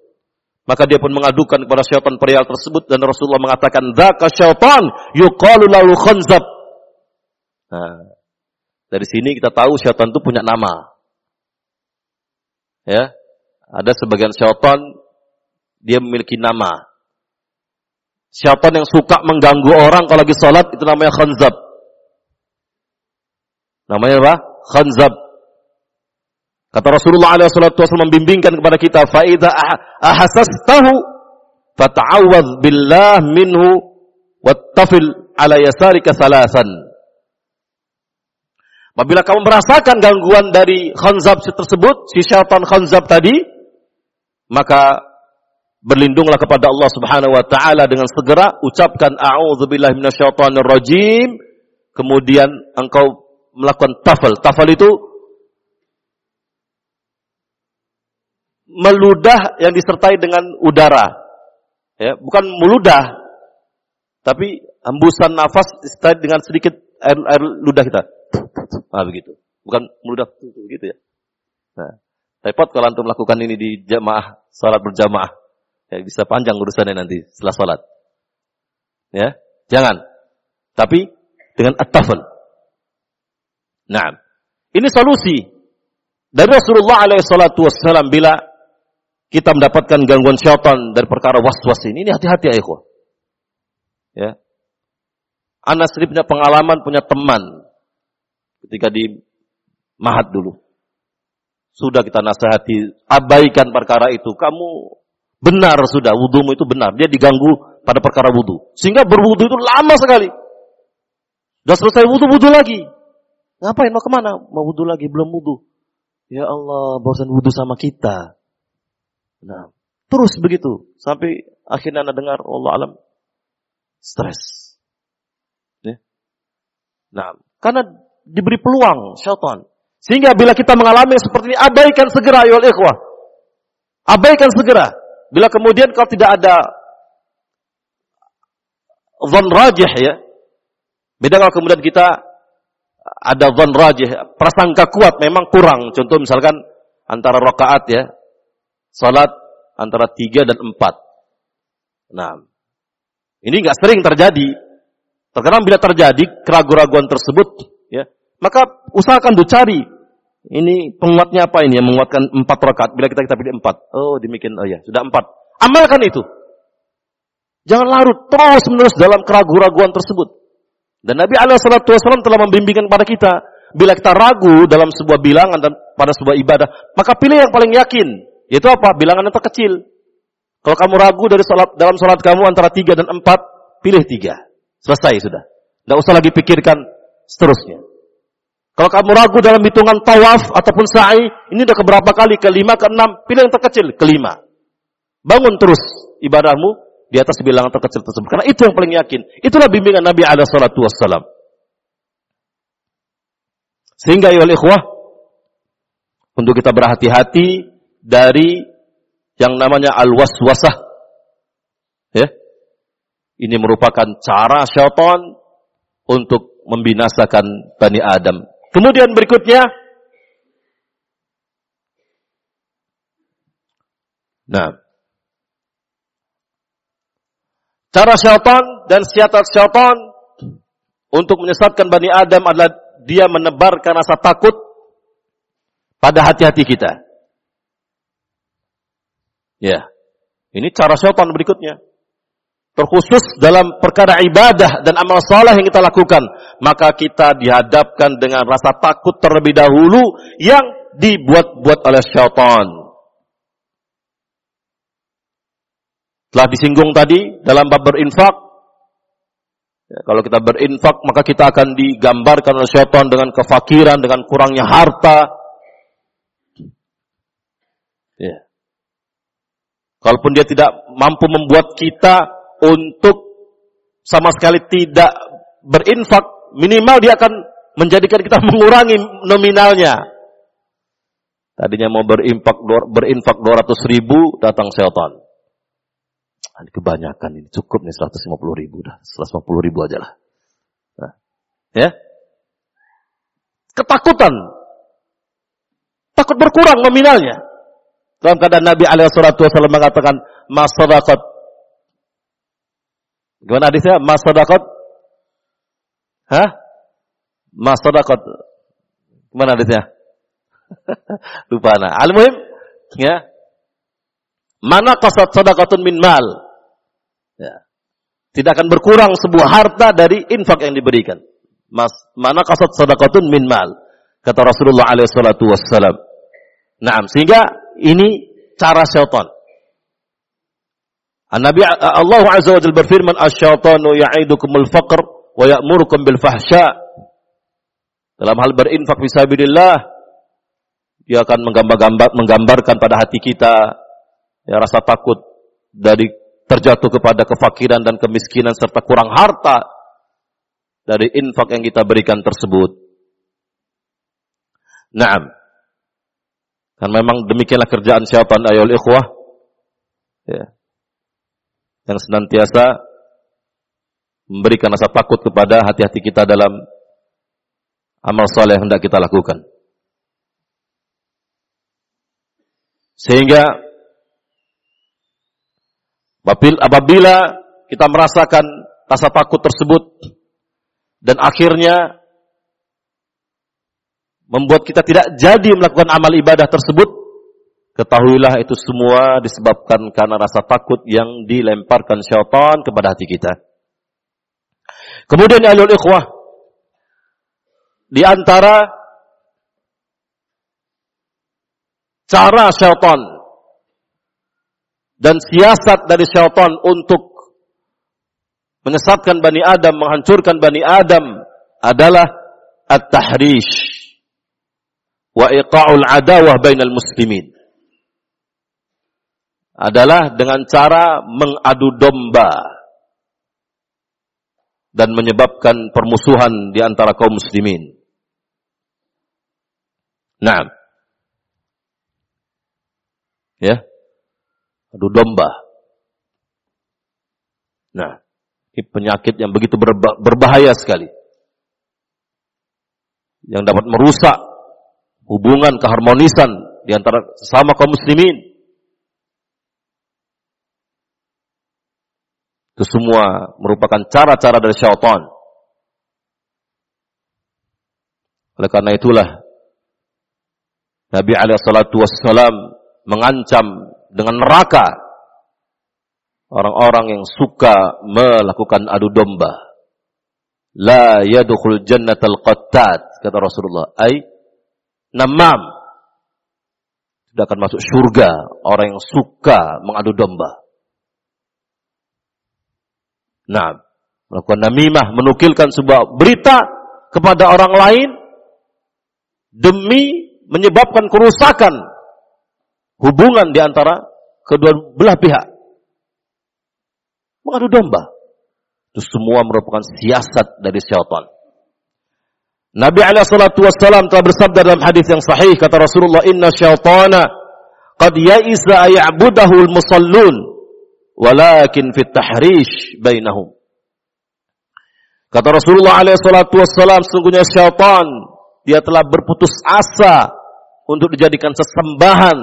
Maka dia pun mengadukan kepada syaitan perial tersebut dan Rasulullah mengatakan, "Dzaka syaitan yuqalu lahu khanzab." Nah, dari sini kita tahu syaitan itu punya nama. Ya. Ada sebagian syaitan dia memiliki nama. Syaitan yang suka mengganggu orang kalau lagi salat itu namanya khanzab. Namanya apa? Khanzab. Kata Rasulullah SAW membimbingkan kepada kita, faida ahasastahu fata'awwadh billah minhu wattafil ala yasarika salasan. Apabila kamu merasakan gangguan dari khanzab tersebut, si syaitan khanzab tadi, maka berlindunglah kepada Allah Subhanahu wa taala dengan segera ucapkan a'udzubillahi minasyaitonir kemudian engkau melakukan tafal. Tafal itu meludah yang disertai dengan udara. Ya, bukan meludah, tapi hembusan nafas disertai dengan sedikit air, air ludah kita. Nah, begitu. Bukan meludah gitu ya. Nah, repot kalau antum melakukan ini di jamaah, salat berjamaah. Ya, bisa panjang urusannya nanti setelah salat. Ya, jangan. Tapi dengan at-tafal. Nah, ini solusi dari Rasulullah alaihi salatu wassalam bila kita mendapatkan gangguan syaitan dari perkara was-was ini, ini hati-hati ya ikhwah. Ya. Anas sendiri punya pengalaman, punya teman ketika di Mahat dulu. Sudah kita nasihati, abaikan perkara itu. Kamu benar sudah, wudhumu itu benar. Dia diganggu pada perkara wudhu. Sehingga berwudhu itu lama sekali. Sudah selesai wudhu, wudhu lagi. Ngapain? Mau ke mana? Mau wudhu lagi, belum wudhu. Ya Allah, bosan wudhu sama kita. Nah, terus begitu. Sampai akhirnya anda dengar, Allah alam, stres. Ya. Nah, karena diberi peluang syaitan. Sehingga bila kita mengalami seperti ini, abaikan segera, ya ikhwah. Abaikan segera. Bila kemudian kalau tidak ada zon rajih ya. Beda kalau kemudian kita ada zon rajih, prasangka kuat memang kurang. Contoh misalkan antara rakaat ya, salat antara tiga dan empat. Nah, ini nggak sering terjadi. Terkadang bila terjadi keraguan-keraguan tersebut, ya, maka usahakan cari ini penguatnya apa ini yang menguatkan empat rakaat. Bila kita kita pilih empat, oh demikian, oh ya sudah empat. Amalkan itu. Jangan larut terus menerus dalam keraguan-keraguan tersebut. Dan Nabi Wasallam telah membimbingkan kepada kita, bila kita ragu dalam sebuah bilangan dan pada sebuah ibadah, maka pilih yang paling yakin. Yaitu apa? Bilangan yang terkecil. Kalau kamu ragu dari salat, dalam salat kamu antara tiga dan empat, pilih tiga. Selesai sudah. Tidak usah lagi pikirkan seterusnya. Kalau kamu ragu dalam hitungan tawaf ataupun sa'i, ini udah keberapa kali? Kelima, keenam, pilih yang terkecil, kelima. Bangun terus ibadahmu di atas bilangan terkecil tersebut. Karena itu yang paling yakin. Itulah bimbingan Nabi alaihi salatu wassalam. Sehingga ya ikhwah untuk kita berhati-hati dari yang namanya al-waswasah. Ya. Ini merupakan cara syaitan untuk membinasakan Bani Adam. Kemudian berikutnya Nah, Cara syaitan dan siasat syaitan untuk menyesatkan Bani Adam adalah dia menebarkan rasa takut pada hati-hati kita. Ya. Ini cara syaitan berikutnya. Terkhusus dalam perkara ibadah dan amal saleh yang kita lakukan. Maka kita dihadapkan dengan rasa takut terlebih dahulu yang dibuat-buat oleh syaitan. Telah disinggung tadi dalam bab berinfak. Ya, kalau kita berinfak maka kita akan digambarkan oleh syaitan dengan kefakiran, dengan kurangnya harta. Ya. Kalaupun dia tidak mampu membuat kita untuk sama sekali tidak berinfak, minimal dia akan menjadikan kita [LAUGHS] mengurangi nominalnya. Tadinya mau berinfak berinfak 200 ribu, datang syaitan. Ini kebanyakan ini cukup nih 150 ribu dah, 150 ribu aja lah. Nah, ya, ketakutan, takut berkurang nominalnya. Dalam keadaan Nabi Alaihissalam mengatakan masadaqat. Gimana hadisnya? Masadaqat? Hah? Masadaqat. Gimana hadisnya? [LAUGHS] Lupa nah. Al-muhim, ya. Mana kasat sadaqatun min mal? Ya. Tidak akan berkurang sebuah harta dari infak yang diberikan. Mas, mana kasat sadaqatun min mal? Kata Rasulullah alaihi salatu. Nah, sehingga ini cara syaitan. Nabi Allah Azza wa Jalla berfirman, "Asy-syaitanu ya'idukumul faqr wa ya'murukum bil fahsya." Dalam hal berinfak fisabilillah, dia akan menggambar, menggambarkan pada hati kita ya rasa takut dari terjatuh kepada kefakiran dan kemiskinan serta kurang harta dari infak yang kita berikan tersebut. Naam. Dan memang demikianlah kerjaan syaitan ayol ikhwah. Ya. Yang senantiasa memberikan rasa takut kepada hati-hati kita dalam amal soleh yang hendak kita lakukan. Sehingga apabila kita merasakan rasa takut tersebut dan akhirnya membuat kita tidak jadi melakukan amal ibadah tersebut, ketahuilah itu semua disebabkan karena rasa takut yang dilemparkan syaitan kepada hati kita. Kemudian ya alul ikhwah, di antara cara syaitan dan siasat dari syaitan untuk menyesatkan Bani Adam, menghancurkan Bani Adam adalah at-tahrish wa iqa'ul adawah bainal muslimin. Adalah dengan cara mengadu domba dan menyebabkan permusuhan di antara kaum muslimin. Nah, ya, adu domba. Nah, ini penyakit yang begitu berbahaya sekali. Yang dapat merusak hubungan keharmonisan di antara sesama kaum muslimin. Itu semua merupakan cara-cara dari syaitan. Oleh karena itulah Nabi alaihi salatu wassalam mengancam dengan neraka orang-orang yang suka melakukan adu domba. La yadkhul jannatal qattat kata Rasulullah. Ai namam. Tidak akan masuk surga orang yang suka mengadu domba. Nah, melakukan namimah, menukilkan sebuah berita kepada orang lain demi menyebabkan kerusakan hubungan di antara kedua belah pihak. Mengadu domba. Itu semua merupakan siasat dari syaitan. Nabi alaihi salatu wassalam telah bersabda dalam hadis yang sahih kata Rasulullah inna syaitana qad ya'isa ay'budahu al-musallun walakin fit tahrish bainahum. Kata Rasulullah alaihi salatu wassalam sungguhnya syaitan dia telah berputus asa untuk dijadikan sesembahan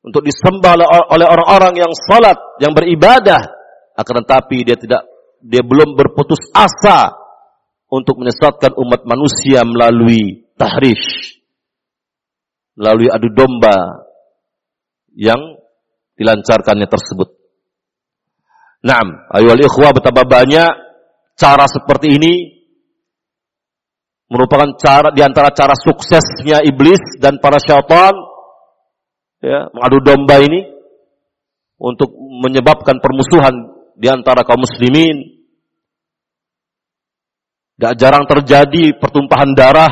untuk disembah oleh orang-orang yang salat, yang beribadah akan tetapi dia tidak dia belum berputus asa untuk menyesatkan umat manusia melalui tahrish, melalui adu domba yang dilancarkannya tersebut. Naam, ayo ikhwah betapa banyak cara seperti ini merupakan cara di antara cara suksesnya iblis dan para syaitan ya, mengadu domba ini untuk menyebabkan permusuhan di antara kaum muslimin Gak jarang terjadi pertumpahan darah.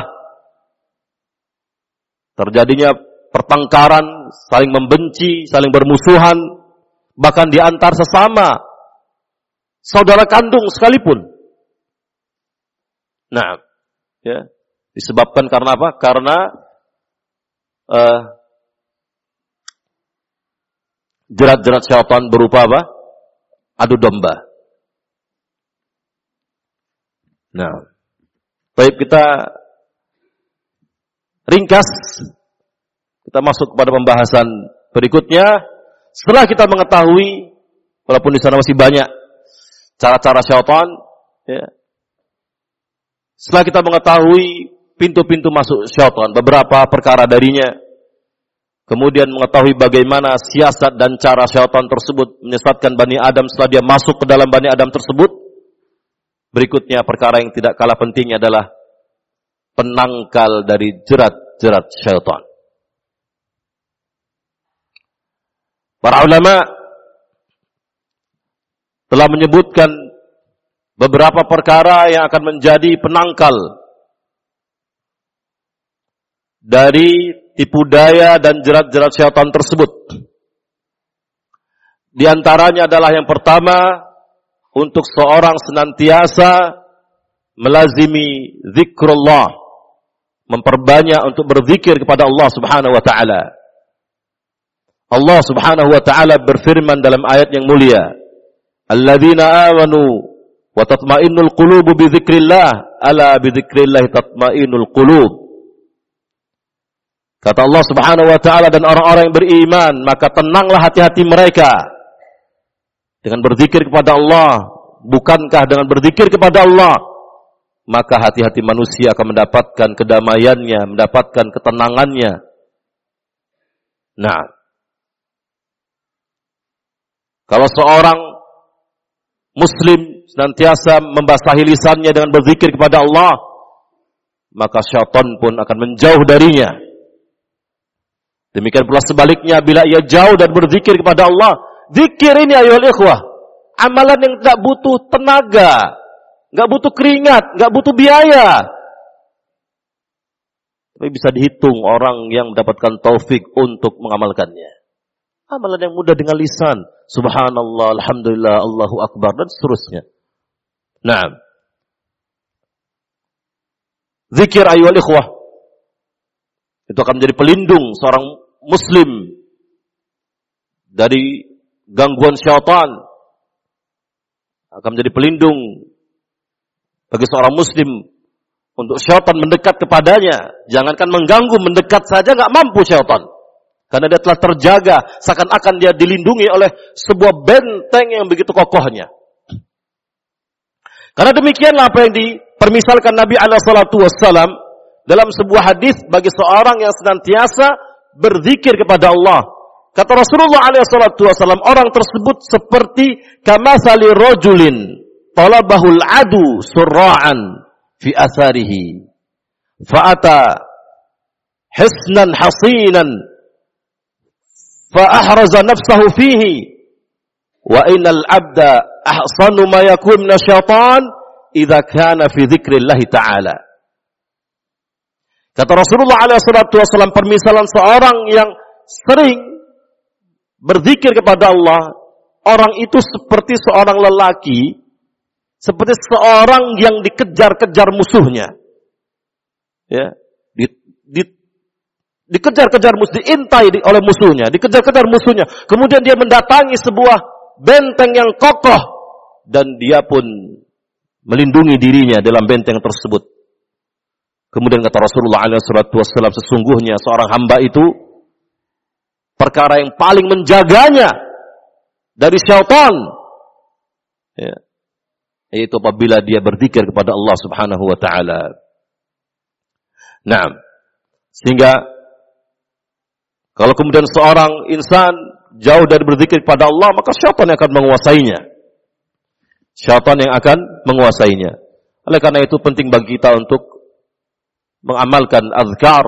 Terjadinya pertengkaran, saling membenci, saling bermusuhan, bahkan di antar sesama, saudara kandung sekalipun. Nah, ya, disebabkan karena apa? Karena uh, jerat-jerat syaitan berupa apa? Adu domba. Nah, baik kita ringkas, kita masuk kepada pembahasan berikutnya. Setelah kita mengetahui, walaupun di sana masih banyak cara-cara syaitan, ya. Setelah kita mengetahui pintu-pintu masuk syaitan, beberapa perkara darinya, kemudian mengetahui bagaimana siasat dan cara syaitan tersebut menyesatkan Bani Adam setelah dia masuk ke dalam Bani Adam tersebut, Berikutnya perkara yang tidak kalah pentingnya adalah penangkal dari jerat-jerat syaitan. Para ulama telah menyebutkan beberapa perkara yang akan menjadi penangkal dari tipu daya dan jerat-jerat syaitan tersebut. Di antaranya adalah yang pertama untuk seorang senantiasa melazimi zikrullah, memperbanyak untuk berzikir kepada Allah Subhanahu wa taala. Allah Subhanahu wa taala berfirman dalam ayat yang mulia, "Alladzina amanu wa tatma'innul qulubu bi dzikrillah, ala bi dzikrillah tatma'innul qulub." Kata Allah Subhanahu wa taala dan orang-orang yang beriman, maka tenanglah hati-hati mereka dengan berzikir kepada Allah. Bukankah dengan berzikir kepada Allah maka hati-hati manusia akan mendapatkan kedamaiannya, mendapatkan ketenangannya. Nah, kalau seorang muslim senantiasa membasahi lisannya dengan berzikir kepada Allah, maka syaitan pun akan menjauh darinya. Demikian pula sebaliknya bila ia jauh dan berzikir kepada Allah, zikir ini ayol ikhwah, amalan yang tidak butuh tenaga, nggak butuh keringat, nggak butuh biaya. Tapi bisa dihitung orang yang mendapatkan taufik untuk mengamalkannya. Amalan yang mudah dengan lisan. Subhanallah, Alhamdulillah, Allahu Akbar, dan seterusnya. Nah. Zikir ayuhal ikhwah. Itu akan menjadi pelindung seorang muslim dari gangguan syaitan. Akan menjadi pelindung bagi seorang muslim untuk syaitan mendekat kepadanya. Jangankan mengganggu, mendekat saja nggak mampu syaitan. Karena dia telah terjaga, seakan-akan dia dilindungi oleh sebuah benteng yang begitu kokohnya. Karena demikianlah apa yang dipermisalkan Nabi alaihi wassalam dalam sebuah hadis bagi seorang yang senantiasa berzikir kepada Allah. Kata Rasulullah SAW, orang tersebut seperti kamasali rojulin talabahul adu surra'an fi asarihi. Fa'ata hisnan hasinan fa'ahraza nafsahu fihi. Wa inal abda ahsanu ma yakun min syaitan idza kana fi dzikrillah ta'ala. Kata Rasulullah SAW, permisalan seorang yang sering berzikir kepada Allah, orang itu seperti seorang lelaki, seperti seorang yang dikejar-kejar musuhnya. Ya, dikejar-kejar musuh, diintai oleh musuhnya, dikejar-kejar musuhnya. Kemudian dia mendatangi sebuah benteng yang kokoh dan dia pun melindungi dirinya dalam benteng tersebut. Kemudian kata Rasulullah SAW, sesungguhnya seorang hamba itu perkara yang paling menjaganya dari syaitan. Ya. Yaitu apabila dia berzikir kepada Allah Subhanahu wa taala. Nah, sehingga kalau kemudian seorang insan jauh dari berzikir kepada Allah, maka syaitan yang akan menguasainya. Syaitan yang akan menguasainya. Oleh karena itu penting bagi kita untuk mengamalkan azkar.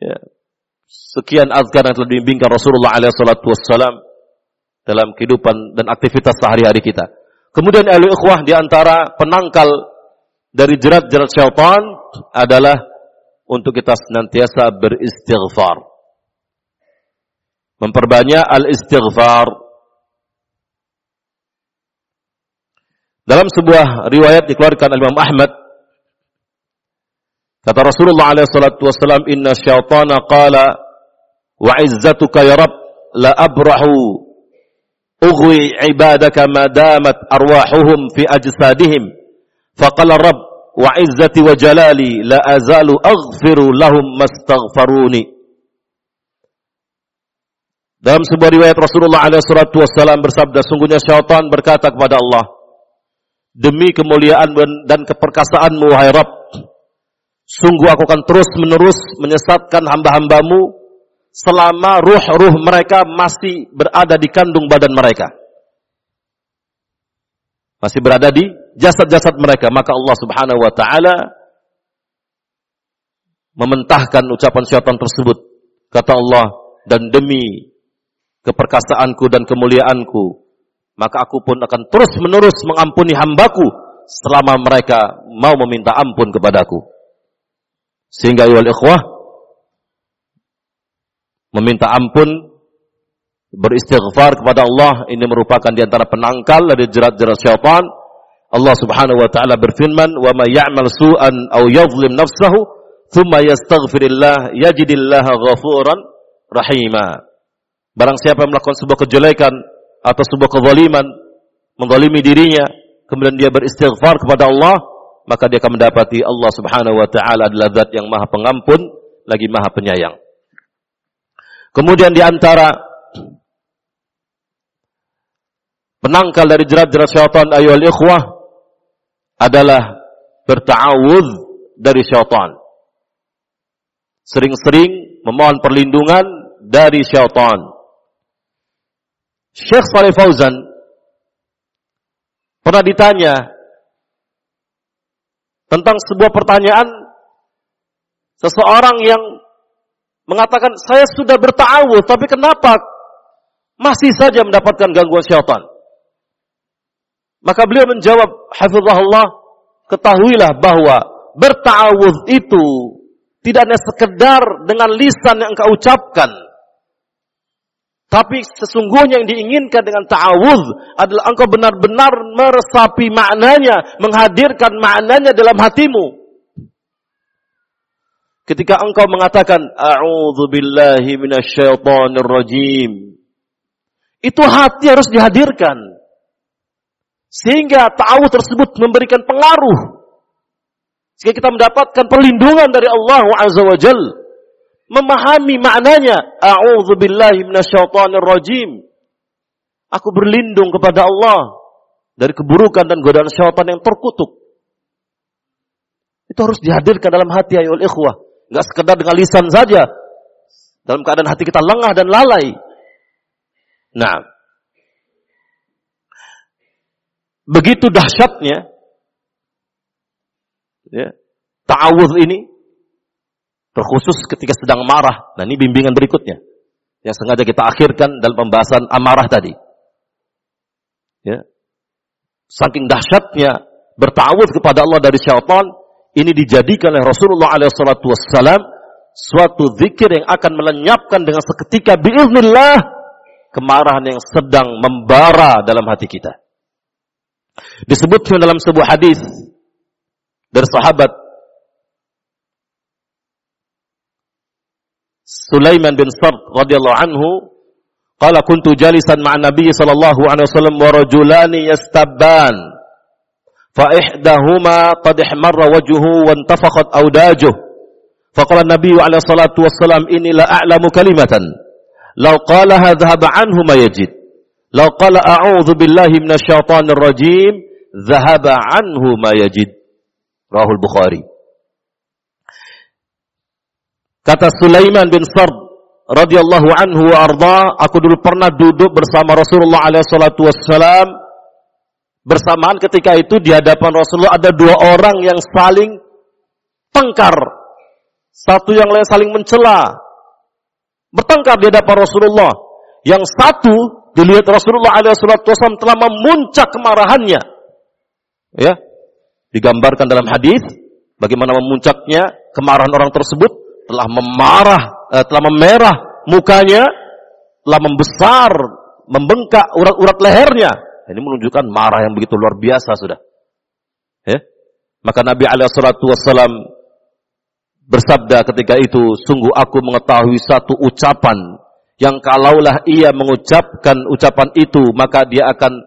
Ya. Sekian azkar yang telah dibimbingkan Rasulullah SAW dalam kehidupan dan aktivitas sehari-hari kita. Kemudian ahli ikhwah di antara penangkal dari jerat-jerat syaitan adalah untuk kita senantiasa beristighfar memperbanyak al-istighfar. Dalam sebuah riwayat dikeluarkan Imam Ahmad kata Rasulullah alaihi salatu wasallam inna syaitana qala wa izzatuka ya rab la abrahu ughwi ibadaka ma damat arwahuhum fi ajsadihim. Faqala rabb wa izzati wa jalali la azalu aghfiru lahum mastaghfaruni. Dalam sebuah riwayat Rasulullah SAW bersabda, sungguhnya syaitan berkata kepada Allah, demi kemuliaan dan keperkasaanmu, wahai Rabb, sungguh aku akan terus menerus menyesatkan hamba-hambamu selama ruh-ruh mereka masih berada di kandung badan mereka. Masih berada di jasad-jasad mereka. Maka Allah subhanahu wa ta'ala mementahkan ucapan syaitan tersebut. Kata Allah, dan demi keperkasaanku dan kemuliaanku, maka aku pun akan terus menerus mengampuni hambaku selama mereka mau meminta ampun kepadaku. Sehingga ya ikhwah meminta ampun beristighfar kepada Allah ini merupakan di antara penangkal dari jerat-jerat syaitan. Allah Subhanahu wa taala berfirman, "Wa may ya'mal su'an aw yadhlim nafsahu thumma yastaghfirillah yajidillaha ghafuran rahima. Barang siapa yang melakukan sebuah kejelekan atau sebuah kezaliman, menzalimi dirinya, kemudian dia beristighfar kepada Allah, maka dia akan mendapati Allah Subhanahu wa taala adalah zat yang Maha Pengampun lagi Maha Penyayang. Kemudian di antara penangkal dari jerat-jerat syaitan ayol ikhwah adalah bertawud dari syaitan. Sering-sering memohon perlindungan dari syaitan. Syekh Saleh Fauzan pernah ditanya tentang sebuah pertanyaan seseorang yang mengatakan saya sudah bertawud tapi kenapa masih saja mendapatkan gangguan syaitan? Maka beliau menjawab, hafizahullah, ketahuilah bahwa bertawud itu tidak hanya sekedar dengan lisan yang engkau ucapkan. Tapi sesungguhnya yang diinginkan dengan ta'awud adalah engkau benar-benar meresapi maknanya, menghadirkan maknanya dalam hatimu. Ketika engkau mengatakan a'udzu billahi minasyaitonir rajim. Itu hati harus dihadirkan. Sehingga ta'awudz tersebut memberikan pengaruh. Sehingga kita mendapatkan perlindungan dari Allah Azza wa. Memahami maknanya. A'udzu billahi minasyaitonir rajim. Aku berlindung kepada Allah dari keburukan dan godaan syaitan yang terkutuk. Itu harus dihadirkan dalam hati ayol ikhwah. Nggak sekedar dengan lisan saja. Dalam keadaan hati kita lengah dan lalai. Nah. Begitu dahsyatnya. Ya, ta'awuz ini. Terkhusus ketika sedang marah. Nah ini bimbingan berikutnya. Yang sengaja kita akhirkan dalam pembahasan amarah tadi. Ya. Saking dahsyatnya bertawuz kepada Allah dari syaitan ini dijadikan oleh Rasulullah SAW suatu zikir yang akan melenyapkan dengan seketika biiznillah kemarahan yang sedang membara dalam hati kita. Disebutkan dalam sebuah hadis dari sahabat Sulaiman bin Sard radhiyallahu anhu qala kuntu jalisan ma'a Nabi sallallahu alaihi wasallam wa rajulani yastabban فإحداهما قد احمر وجهه وانتفخت أوداجه فقال النبي عليه الصلاة والسلام إني لا أعلم كلمة لو قالها ذهب عنه ما يجد لو قال أعوذ بالله من الشيطان الرجيم ذهب عنه ما يجد رواه البخاري Kata Sulaiman bin Sard radhiyallahu anhu wa arda, aku dulu pernah duduk bersama Rasulullah alaihi salatu wassalam Bersamaan ketika itu di hadapan Rasulullah ada dua orang yang saling tengkar. Satu yang lain saling mencela. Bertengkar di hadapan Rasulullah. Yang satu dilihat Rasulullah SAW telah memuncak kemarahannya. Ya, digambarkan dalam hadis bagaimana memuncaknya kemarahan orang tersebut telah memarah, eh, telah memerah mukanya, telah membesar, membengkak urat-urat lehernya ini menunjukkan marah yang begitu luar biasa sudah. Ya? Maka Nabi Alaihissalam bersabda ketika itu, sungguh aku mengetahui satu ucapan yang kalaulah ia mengucapkan ucapan itu, maka dia akan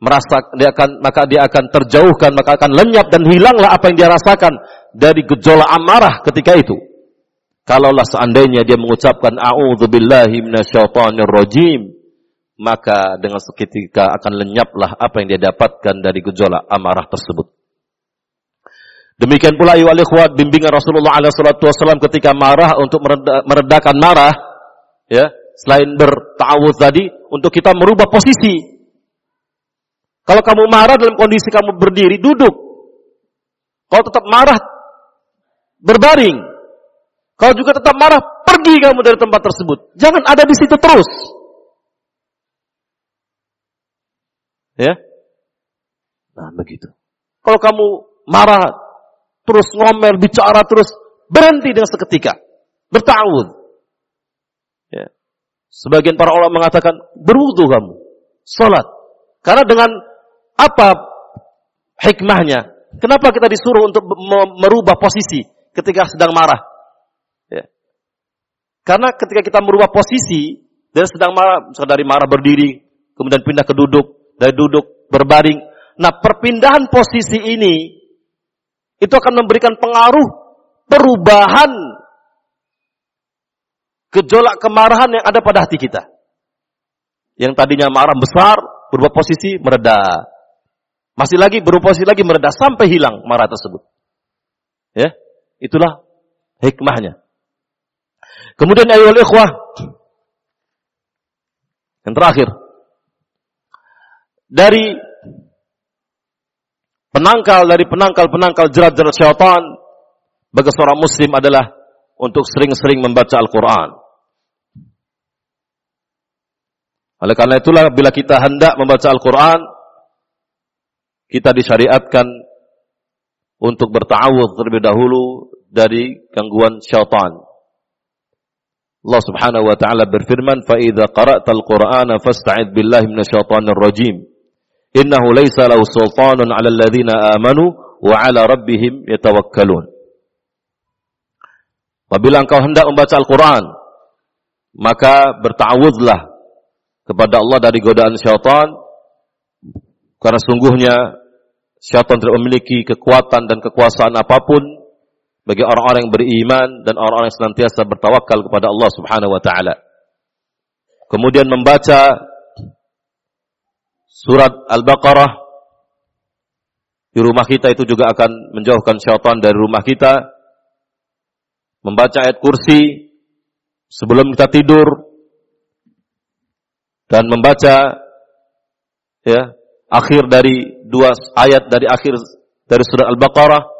merasa dia akan maka dia akan terjauhkan, maka akan lenyap dan hilanglah apa yang dia rasakan dari gejolak amarah ketika itu. Kalaulah seandainya dia mengucapkan a'udzubillahi minasyaitonir rajim, maka dengan seketika akan lenyaplah apa yang dia dapatkan dari gejolak amarah tersebut. Demikian pula ayu alikhwat bimbingan Rasulullah SAW ketika marah untuk mereda, meredakan marah, ya selain bertawud tadi untuk kita merubah posisi. Kalau kamu marah dalam kondisi kamu berdiri, duduk. Kalau tetap marah, berbaring. Kalau juga tetap marah, pergi kamu dari tempat tersebut. Jangan ada di situ terus. Ya. Nah, begitu. Kalau kamu marah, terus ngomel, bicara terus, berhenti dengan seketika. Bertawud. Ya. Sebagian para ulama mengatakan, berwudu kamu. Salat. Karena dengan apa hikmahnya? Kenapa kita disuruh untuk merubah posisi? ketika sedang marah. Karena ketika kita merubah posisi dan sedang marah, dari marah berdiri, kemudian pindah ke duduk, dari duduk berbaring. Nah, perpindahan posisi ini itu akan memberikan pengaruh perubahan gejolak kemarahan yang ada pada hati kita. Yang tadinya marah besar, berubah posisi mereda. Masih lagi berubah posisi lagi mereda sampai hilang marah tersebut. Ya, itulah hikmahnya. Kemudian ayol ikhwah yang terakhir dari penangkal dari penangkal-penangkal jerat-jerat syaitan bagi seorang muslim adalah untuk sering-sering membaca Al-Quran. Oleh karena itulah bila kita hendak membaca Al-Quran, kita disyariatkan untuk bertawud terlebih dahulu dari gangguan syaitan. Allah Subhanahu wa taala berfirman, "Fa idza qara'tal Qur'ana fasta'id billahi minasyaitonir rajim. Innahu laisa lahu sultanun 'alal ladzina amanu wa 'ala rabbihim yatawakkalun." Apabila engkau hendak membaca Al-Quran, maka bertawudlah kepada Allah dari godaan syaitan karena sungguhnya syaitan tidak memiliki kekuatan dan kekuasaan apa pun bagi orang-orang yang beriman dan orang-orang yang senantiasa bertawakal kepada Allah Subhanahu wa taala. Kemudian membaca surat Al-Baqarah di rumah kita itu juga akan menjauhkan syaitan dari rumah kita. Membaca ayat kursi sebelum kita tidur dan membaca ya akhir dari dua ayat dari akhir dari surat Al-Baqarah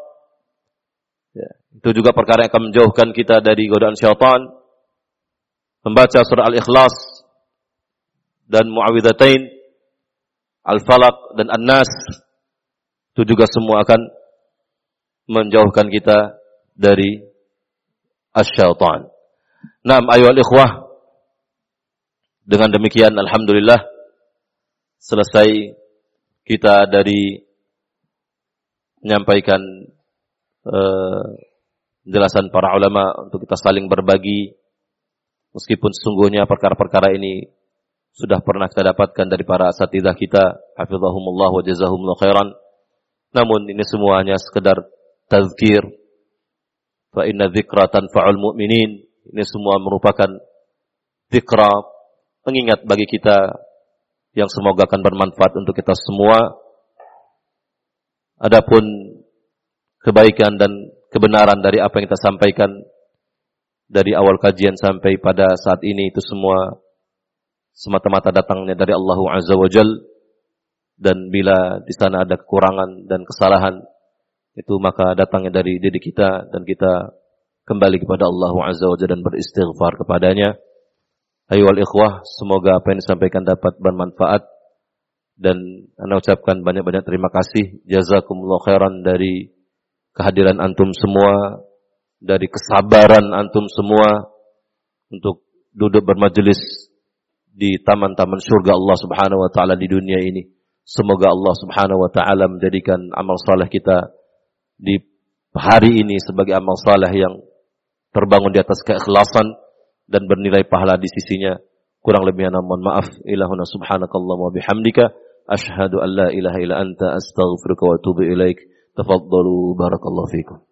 itu juga perkara yang akan menjauhkan kita dari godaan syaitan membaca surah Al-Ikhlas dan Muawwidzatain Al-Falaq dan An-Nas itu juga semua akan menjauhkan kita dari asyaitan. Naam ayo ikhwah dengan demikian alhamdulillah selesai kita dari menyampaikan uh, penjelasan para ulama untuk kita saling berbagi. Meskipun sesungguhnya perkara-perkara ini sudah pernah kita dapatkan dari para asatidah kita hafizahumullah wa jazahumullah khairan. Namun ini semuanya sekedar tazkir. Fa inna dzikra tanfa'ul mu'minin. Ini semua merupakan dzikra pengingat bagi kita yang semoga akan bermanfaat untuk kita semua. Adapun kebaikan dan kebenaran dari apa yang kita sampaikan dari awal kajian sampai pada saat ini itu semua semata-mata datangnya dari Allah Azza wa Jal. Dan bila di sana ada kekurangan dan kesalahan itu maka datangnya dari diri kita dan kita kembali kepada Allah Azza wa Jalla dan beristighfar kepadanya. Ayo al ikhwah, semoga apa yang disampaikan dapat bermanfaat. Dan anda ucapkan banyak-banyak terima kasih. Jazakumullah khairan dari kehadiran antum semua, dari kesabaran antum semua untuk duduk bermajelis di taman-taman surga Allah Subhanahu wa taala di dunia ini. Semoga Allah Subhanahu wa taala menjadikan amal saleh kita di hari ini sebagai amal saleh yang terbangun di atas keikhlasan dan bernilai pahala di sisinya. Kurang lebihnya mohon maaf. Ilahuna subhanakallah wa bihamdika. Ashhadu an la ilaha illa anta astaghfiruka wa atubu ilaik. Tafaddalu barakallahu fikum.